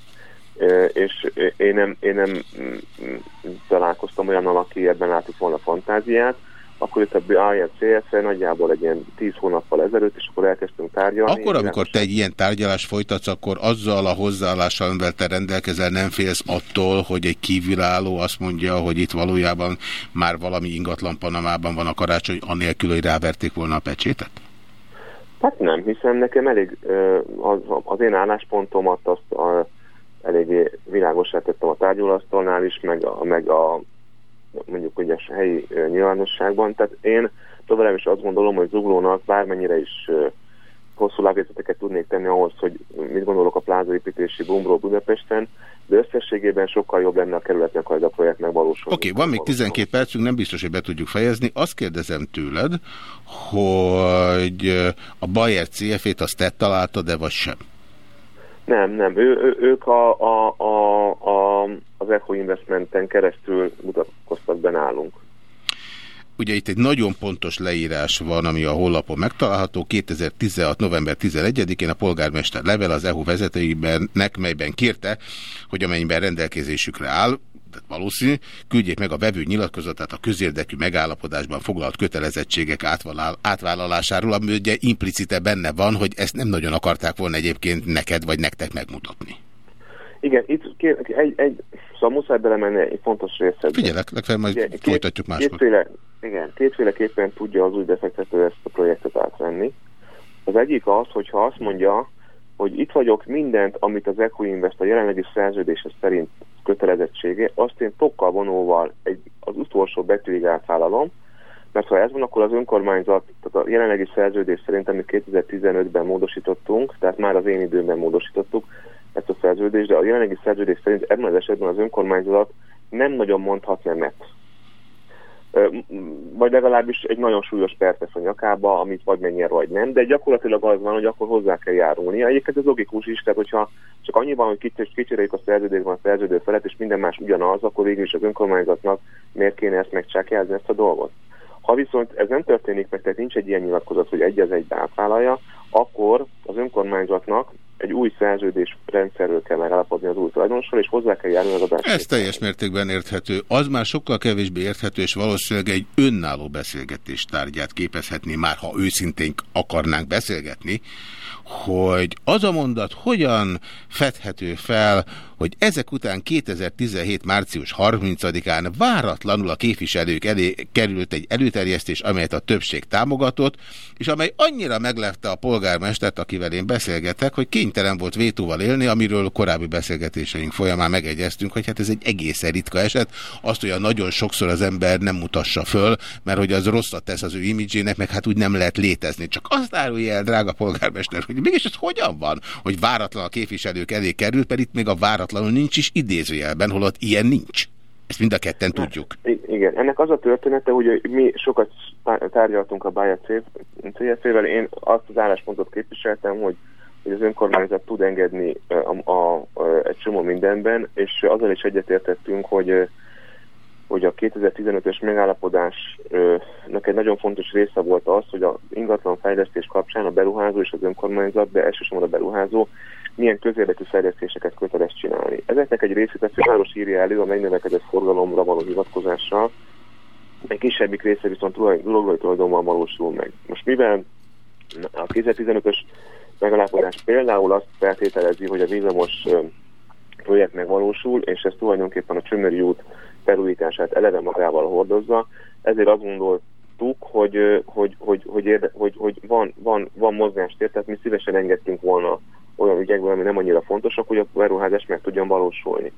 és én nem, én nem mm, találkoztam olyannal, aki ebben látott volna fantáziát, akkor itt a BIA-CSZ nagyjából egy ilyen 10 hónappal ezelőtt, és akkor elkezdtünk tárgyalni. Akkor, amikor te egy ilyen tárgyalás folytatsz, akkor azzal a hozzáállással, amivel te rendelkezel, nem félsz attól, hogy egy kívülálló azt mondja, hogy itt valójában már valami ingatlan Panamában van a karácsony, anélkül, hogy ráverték volna a pecsétet? Hát nem, hiszen nekem elég az, az én álláspontomat azt a, eléggé világosá tettem a tárgyalasztalnál is, meg a, meg a mondjuk ugye a helyi nyilvánosságban. Tehát én tovább is azt gondolom, hogy Zuglónak bármennyire is hosszú lábjegyzeteket tudnék tenni ahhoz, hogy mit gondolok a plázaépítési bumbról Budapesten, de összességében sokkal jobb lenne a kerületnek, ha ez a projekt megvalósul. Oké, okay, van még 12 percünk, nem biztos, hogy be tudjuk fejezni. Azt kérdezem tőled, hogy a Bayer CF-ét azt te találtad, de vagy sem? Nem, nem. Ő, ő, ők a, a, a, a, az Echo Investmenten keresztül mutatkoztak be nálunk. Ugye itt egy nagyon pontos leírás van, ami a honlapon megtalálható. 2016. november 11-én a polgármester level az EHO vezetőiben, melyben kérte, hogy amennyiben rendelkezésükre áll, valószínű, küldjék meg a vevő nyilatkozatát a közérdekű megállapodásban foglalt kötelezettségek átvállalásáról, ami ugye implicite benne van, hogy ezt nem nagyon akarták volna egyébként neked vagy nektek megmutatni. Igen, itt egy, egy szóval muszáj belemenni egy fontos részet. Figyelek, legfeljebb majd igen, folytatjuk máskor. Kétféle, igen, kétféleképpen tudja az új befektető ezt a projektet átvenni. Az egyik az, hogyha azt mondja, hogy itt vagyok mindent, amit az Eco Invest a jelenlegi szerződése szerint kötelezettsége, azt én tokkal vonóval egy, az utolsó betűig átvállalom, mert ha ez van, akkor az önkormányzat, tehát a jelenlegi szerződés szerint, amit 2015-ben módosítottunk, tehát már az én időmben módosítottuk ezt a szerződést, de a jelenlegi szerződés szerint ebben az esetben az önkormányzat nem nagyon mondhat nemet vagy legalábbis egy nagyon súlyos perces a nyakába, amit vagy mennyire, vagy nem, de gyakorlatilag az van, hogy akkor hozzá kell járulni. Egyébként ez logikus is, tehát hogyha csak annyi van, hogy kicseréljük a szerződésben a szerződő felett, és minden más ugyanaz, akkor végül is az önkormányzatnak miért kéne ezt megcsákjázni ezt a dolgot. Ha viszont ez nem történik meg, tehát nincs egy ilyen nyilatkozat, hogy egy az egybe átvállalja, akkor az önkormányzatnak egy új szerződés rendszerről kell megállapodni az új tulajdonossal, és hozzá kell járni az adást. Ez teljes mértékben érthető. Az már sokkal kevésbé érthető, és valószínűleg egy önálló beszélgetés tárgyát képezhetni, már ha őszintén akarnánk beszélgetni, hogy az a mondat hogyan fedhető fel, hogy ezek után 2017. március 30-án váratlanul a képviselők elé került egy előterjesztés, amelyet a többség támogatott, és amely annyira meglepte a polgármestert, akivel én beszélgetek, hogy kénytelen volt vétóval élni, amiről korábbi beszélgetéseink folyamán megegyeztünk, hogy hát ez egy egészen ritka eset, azt olyan nagyon sokszor az ember nem mutassa föl, mert hogy az rosszat tesz az ő imidzsének, meg hát úgy nem lehet létezni. Csak azt árulja el, drága polgármester, hogy mégis ez hogyan van, hogy váratlan a képviselők elé került, pedig még a váratlanul nincs is idézőjelben, holott ilyen nincs. Ezt mind a ketten tudjuk. Igen, ennek az a története, hogy mi sokat tárgyaltunk a Bája CFC-vel, én azt az álláspontot képviseltem, hogy, hogy az önkormányzat tud engedni a, a, a, egy csomó mindenben, és azzal is egyetértettünk, hogy hogy a 2015-ös megállapodásnak egy nagyon fontos része volt az, hogy az ingatlan fejlesztés kapcsán a beruházó és az önkormányzat, de elsősorban a beruházó milyen közérdekű fejlesztéseket köteles csinálni. Ezeknek egy részét a főváros írja elő a megnövekedett forgalomra való hivatkozással, egy kisebbik része viszont tulajdonban valósul meg. Most mivel a 2015-ös megalapodás például azt feltételezi, hogy a villamos projekt megvalósul, és ez tulajdonképpen a Csömöri út felújítását eleve magával hordozza, ezért azt gondoltuk, hogy, hogy, hogy, hogy, érde, hogy, hogy van, van, van mozgástér, tehát mi szívesen engedtünk volna olyan ügyekben, ami nem annyira fontosak, hogy a beruházás meg tudjon valósulni.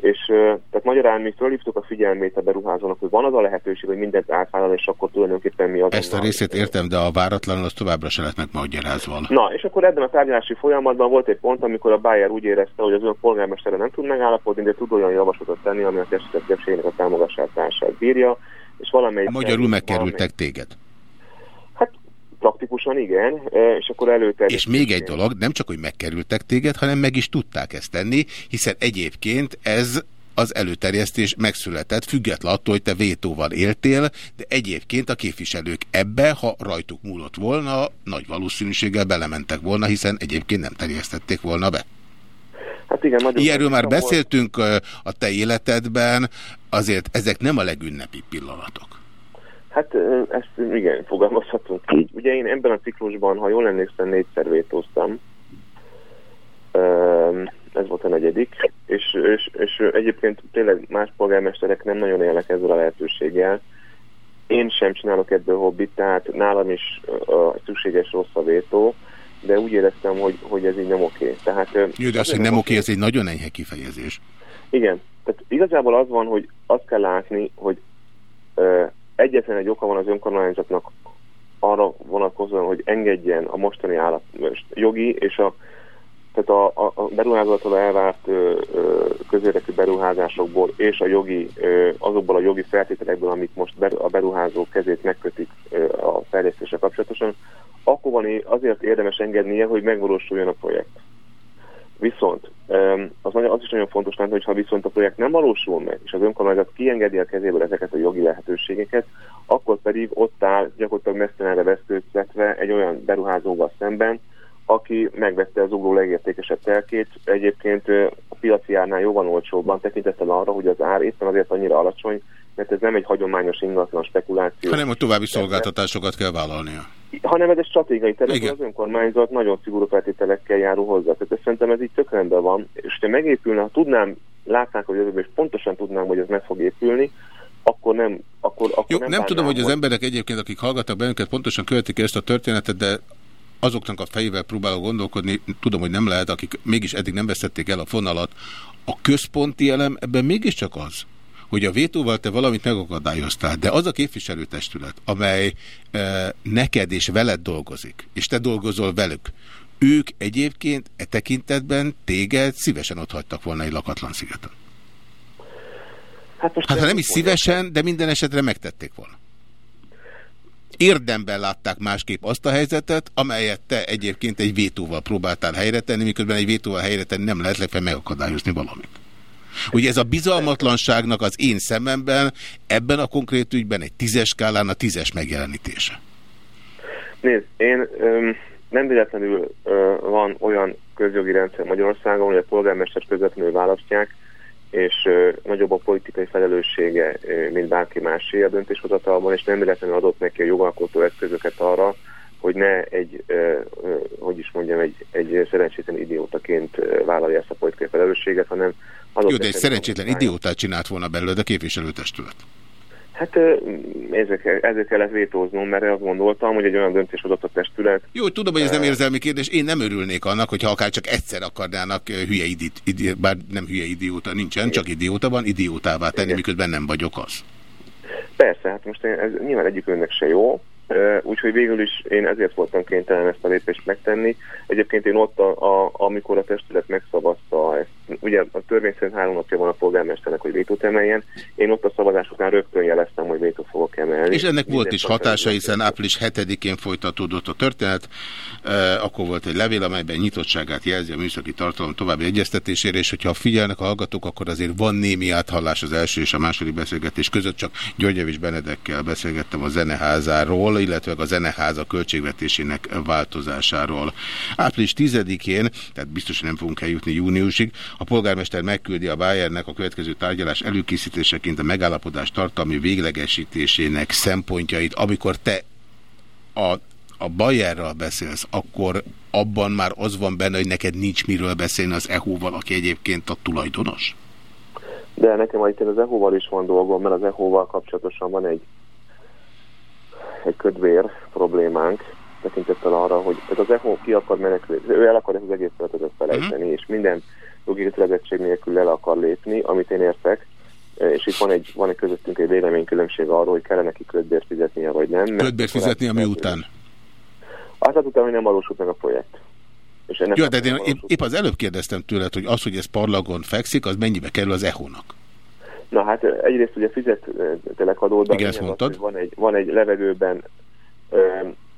És tehát magyarán mi fölhívtuk a figyelmét a beruházónak, hogy van az a lehetőség, hogy mindent átvállal, és akkor tulajdonképpen mi az. Ezt a részét értem, de a váratlanul az továbbra se lett megmagyarázva. Na, és akkor ebben a tárgyalási folyamatban volt egy pont, amikor a Bayer úgy érezte, hogy az ön polgármestere nem tud megállapodni, de tud olyan javaslatot tenni, ami a testület többségének a támogatását bírja, és valamelyik... Magyarul megkerültek téged. Praktikusan igen, e, és akkor előterjesztették. És még egy dolog, nem csak, hogy megkerültek téged, hanem meg is tudták ezt tenni, hiszen egyébként ez az előterjesztés megszületett, független attól, hogy te vétóval éltél, de egyébként a képviselők ebbe, ha rajtuk múlott volna, nagy valószínűséggel belementek volna, hiszen egyébként nem terjesztették volna be. Hát igen, Ilyenről már beszéltünk a te életedben, azért ezek nem a legünnepi pillanatok. Hát ezt igen, fogalmazhatunk így. Ugye én ebben a ciklusban, ha jól emlékszem, négyszer vétóztam. Ez volt a negyedik. És, és, és egyébként tényleg más polgármesterek nem nagyon élnek ezzel a lehetőséggel. Én sem csinálok ebből hobbit, tehát nálam is a szükséges rossz a vétó, de úgy éreztem, hogy, hogy ez így nem oké. Tehát, Jó, de az, hogy nem oké, ez egy nagyon enyhe kifejezés. Igen. Tehát igazából az van, hogy azt kell látni, hogy egyetlen egy oka van az önkormányzatnak arra vonatkozóan, hogy engedjen a mostani állat jogi és a tehát a, a, a beruházatól elvárt közérdekű beruházásokból és a jogi, ö, azokból a jogi feltételekből, amik most ber, a beruházók kezét megkötik ö, a fejlesztése kapcsolatosan, akkor van azért érdemes engednie, hogy megvalósuljon a projekt. Viszont az, az is nagyon fontos lenne, hogy ha viszont a projekt nem valósul meg, és az önkormányzat kiengedi a kezéből ezeket a jogi lehetőségeket, akkor pedig ott áll gyakorlatilag mesztelenre vesztőztetve egy olyan beruházóval szemben, aki megvette az ugró legértékesebb telkét, egyébként a piaci árnál jóval olcsóbban tekintettel arra, hogy az ár éppen azért annyira alacsony, mert ez nem egy hagyományos ingatlan spekuláció. Hanem a további szolgáltatásokat kell vállalnia. Hanem ez egy stratégiai terület, az önkormányzat nagyon szigorú feltételekkel járul hozzá. Tehát szerintem ez így tök rendben van. És ha megépülne, ha tudnám, látnánk, hogy jövőben, és pontosan tudnám, hogy ez meg fog épülni, akkor nem, akkor, akkor Jó, nem, nem tudom, hogy az emberek egyébként, akik hallgatnak bennünket, pontosan követik ezt a történetet, de azoknak a fejével próbálok gondolkodni, tudom, hogy nem lehet, akik mégis eddig nem veszették el a fonalat. A központi elem ebben mégiscsak az, hogy a vétóval te valamit megakadályoztál, de az a képviselőtestület, amely e, neked és veled dolgozik, és te dolgozol velük, ők egyébként e tekintetben téged szívesen ott hagytak volna egy lakatlan szigeten. Hát, hát ha nem is szívesen, de minden esetre megtették volna. Érdemben látták másképp azt a helyzetet, amelyet te egyébként egy vétóval próbáltál helyre tenni, miközben egy vétóval helyre tenni nem lehet legfeljebb megakadályozni valamit. Ugye ez a bizalmatlanságnak az én szememben ebben a konkrét ügyben egy tízes skálán a tízes megjelenítése. Nézd, én öm, nem véletlenül van olyan közjogi rendszer Magyarországon, hogy a polgármester közvetlenül választják, és ö, nagyobb a politikai felelőssége, ö, mint bárki másé a döntéshozatalban, és nem véletlenül adott neki a jogalkotó eszközöket arra, hogy ne egy, hogy is mondjam, egy, egy szerencsétlen idiótaként vállalja ezt a politikai felelősséget, hanem Jó, de egy szerencsétlen idiótát csinált volna belőle a képviselőtestület. Hát ezért, ezért kellett vétóznom, mert azt gondoltam, hogy egy olyan döntés adott a testület. Jó, tudom, hogy ez nem érzelmi kérdés. Én nem örülnék annak, hogyha akár csak egyszer akarnának hülye idit, idi, bár nem hülye idióta nincsen, Igen. csak idióta van, idiótává tenni, Igen. miközben nem vagyok az. Persze, hát most ez nyilván egyik önnek se jó, úgyhogy végül is én ezért voltam kénytelen ezt a lépést megtenni. Egyébként én ott, a, a, amikor a testület megszavazta ezt, ugye a törvény szerint három napja van a polgármesternek, hogy vétót emeljen, én ott a szavazás után rögtön jeleztem, hogy vétót fogok emelni. És ennek volt is hatása, hiszen április 7-én folytatódott a történet, e, akkor volt egy levél, amelyben nyitottságát jelzi a műszaki tartalom további egyeztetésére, és hogyha figyelnek a hallgatók, akkor azért van némi áthallás az első és a második beszélgetés között, csak Györgyevics Benedekkel beszélgettem a zeneházáról, illetve a zeneháza költségvetésének változásáról. Április 10-én, tehát biztos, hogy nem fogunk eljutni júniusig, a polgármester megküldi a Bayernnek a következő tárgyalás előkészítéseként a megállapodás tartalmi véglegesítésének szempontjait. Amikor te a a Bayerral beszélsz, akkor abban már az van benne, hogy neked nincs miről beszélni az EHO-val, aki egyébként a tulajdonos? De nekem itt az EHO-val is van dolgom, mert az EHO-val kapcsolatosan van egy egy ködvér problémánk, tekintettel arra, hogy ez az ECHO ki akar menekülni, ő el akar ezt az egész feladatot felejteni, uh-huh. és minden jogi kötelezettség nélkül el akar lépni, amit én értek, és itt van egy, van egy közöttünk egy véleménykülönbség arról, hogy kellene neki ködbért fizetnie, vagy nem. Ködbért fizetni, ami után? Azt után, hogy nem valósult meg a projekt. És ennek Jó, de én épp az előbb kérdeztem tőled, hogy az, hogy ez parlagon fekszik, az mennyibe kerül az EHO-nak? Na hát egyrészt ugye fizettelek adót, Igen, ezt mondtad. Van egy, van egy levegőben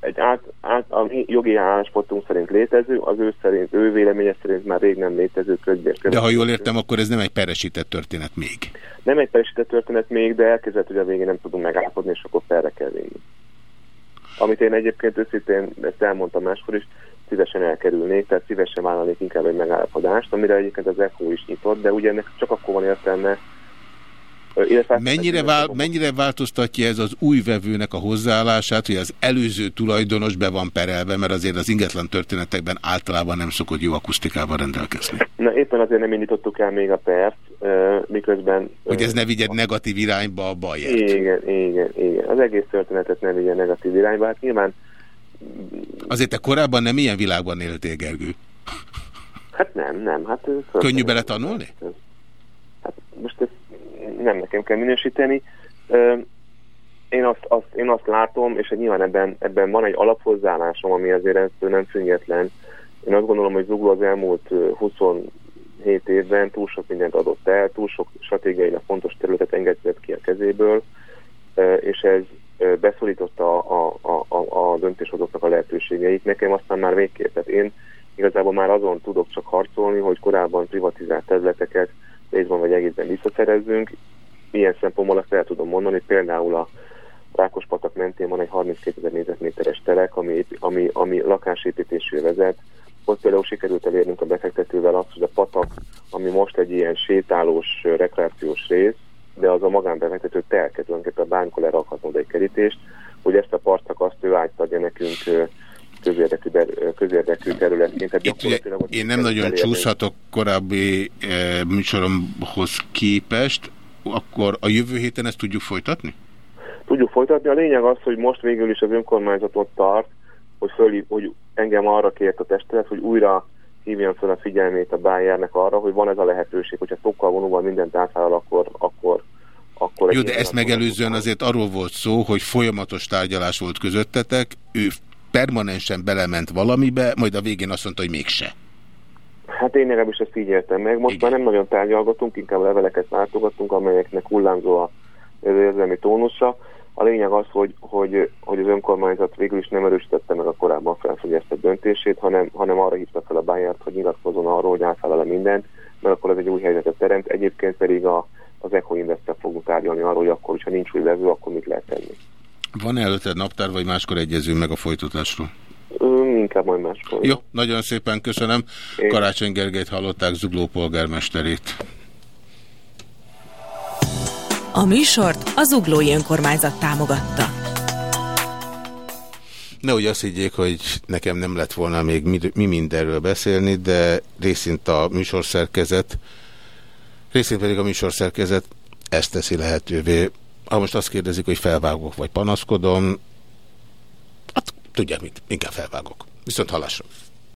egy át, át, a mi jogi álláspontunk szerint létező, az ő szerint, ő véleménye szerint már rég nem létező ködbér. De ha jól értem, akkor ez nem egy peresített történet még. Nem egy peresített történet még, de elkezdett, hogy a végén nem tudunk megállapodni, és akkor felre kell vinni. Amit én egyébként őszintén, ezt elmondtam máskor is, szívesen elkerülnék, tehát szívesen vállalnék inkább egy megállapodást, amire egyébként az ECHO is nyitott, de ugye ennek csak akkor van értelme, Mennyire, vál, mennyire változtatja ez az új vevőnek a hozzáállását, hogy az előző tulajdonos be van perelve, mert azért az ingetlen történetekben általában nem szokott jó akusztikával rendelkezni? Na éppen azért nem indítottuk el még a pert, miközben... Hogy ez ne vigye negatív irányba a bajért. Igen, igen, igen. Az egész történetet ne vigye negatív irányba. Hát nyilván... Azért te korábban nem ilyen világban éltél, Gergő? Hát nem, nem. Hát Könnyű bele tanulni? Hát most ez nem nekem kell minősíteni. Én azt, azt, én azt látom, és nyilván ebben, ebben van egy alaphozzáállásom, ami azért ettől nem független. Én azt gondolom, hogy Zugló az elmúlt 27 évben túl sok mindent adott el, túl sok stratégiailag fontos területet engedett ki a kezéből, és ez beszorította a, a, a, a döntéshozóknak a lehetőségeit. Nekem aztán már végképp. Tehát én igazából már azon tudok csak harcolni, hogy korábban privatizált területeket részben vagy egészben visszaszerezzünk. Ilyen szempontból azt el tudom mondani, például a Rákospatak mentén van egy 32 ezer négyzetméteres telek, ami, ami, ami lakásépítésű vezet. Ott például sikerült elérnünk a befektetővel azt, hogy a patak, ami most egy ilyen sétálós, rekreációs rész, de az a magánbefektető telket, tulajdonképpen bármikor lerakhatna egy kerítést, hogy ezt a partszakaszt ő átadja nekünk közérdekű, közérdekű területként. Tehát Itt én nem nagyon elérni. csúszhatok korábbi e, műsoromhoz képest, akkor a jövő héten ezt tudjuk folytatni? Tudjuk folytatni. A lényeg az, hogy most végül is az önkormányzatot tart, hogy, föl, hogy engem arra kért a testület, hogy újra hívjam fel a figyelmét a Bayernek arra, hogy van ez a lehetőség, hogyha tokkal vonóval mindent átvállal, akkor, akkor akkor Jó, de ezt megelőzően azért arról volt szó, hogy folyamatos tárgyalás volt közöttetek, ő permanensen belement valamibe, majd a végén azt mondta, hogy mégse. Hát én legalábbis ezt így értem meg. Most Igen. már nem nagyon tárgyalgatunk, inkább leveleket látogatunk, amelyeknek hullámzó a érzelmi tónusra. A lényeg az, hogy, hogy, hogy az önkormányzat végül is nem erősítette meg a korábban felfüggesztett döntését, hanem, hanem arra hívta fel a Bayert, hogy nyilatkozon arról, hogy átfelele mindent, mert akkor ez egy új helyzetet teremt. Egyébként pedig a, az Echo invest fogunk tárgyalni arról, hogy akkor, hogyha nincs új vevő, akkor mit lehet tenni. Van-e előtted naptár, vagy máskor egyezünk meg a folytatásról? Inkább majd máskor. Jó, nagyon szépen köszönöm. Én... Karácsony Gergelyt hallották, Zugló polgármesterét. A műsort az Zuglói Önkormányzat támogatta. Nehogy azt higgyék, hogy nekem nem lett volna még mi, mi mindenről beszélni, de részint a műsorszerkezet, részint pedig a műsorszerkezet ezt teszi lehetővé. Ha most azt kérdezik, hogy felvágok vagy panaszkodom, tudják mit, inkább felvágok. Viszont halásra.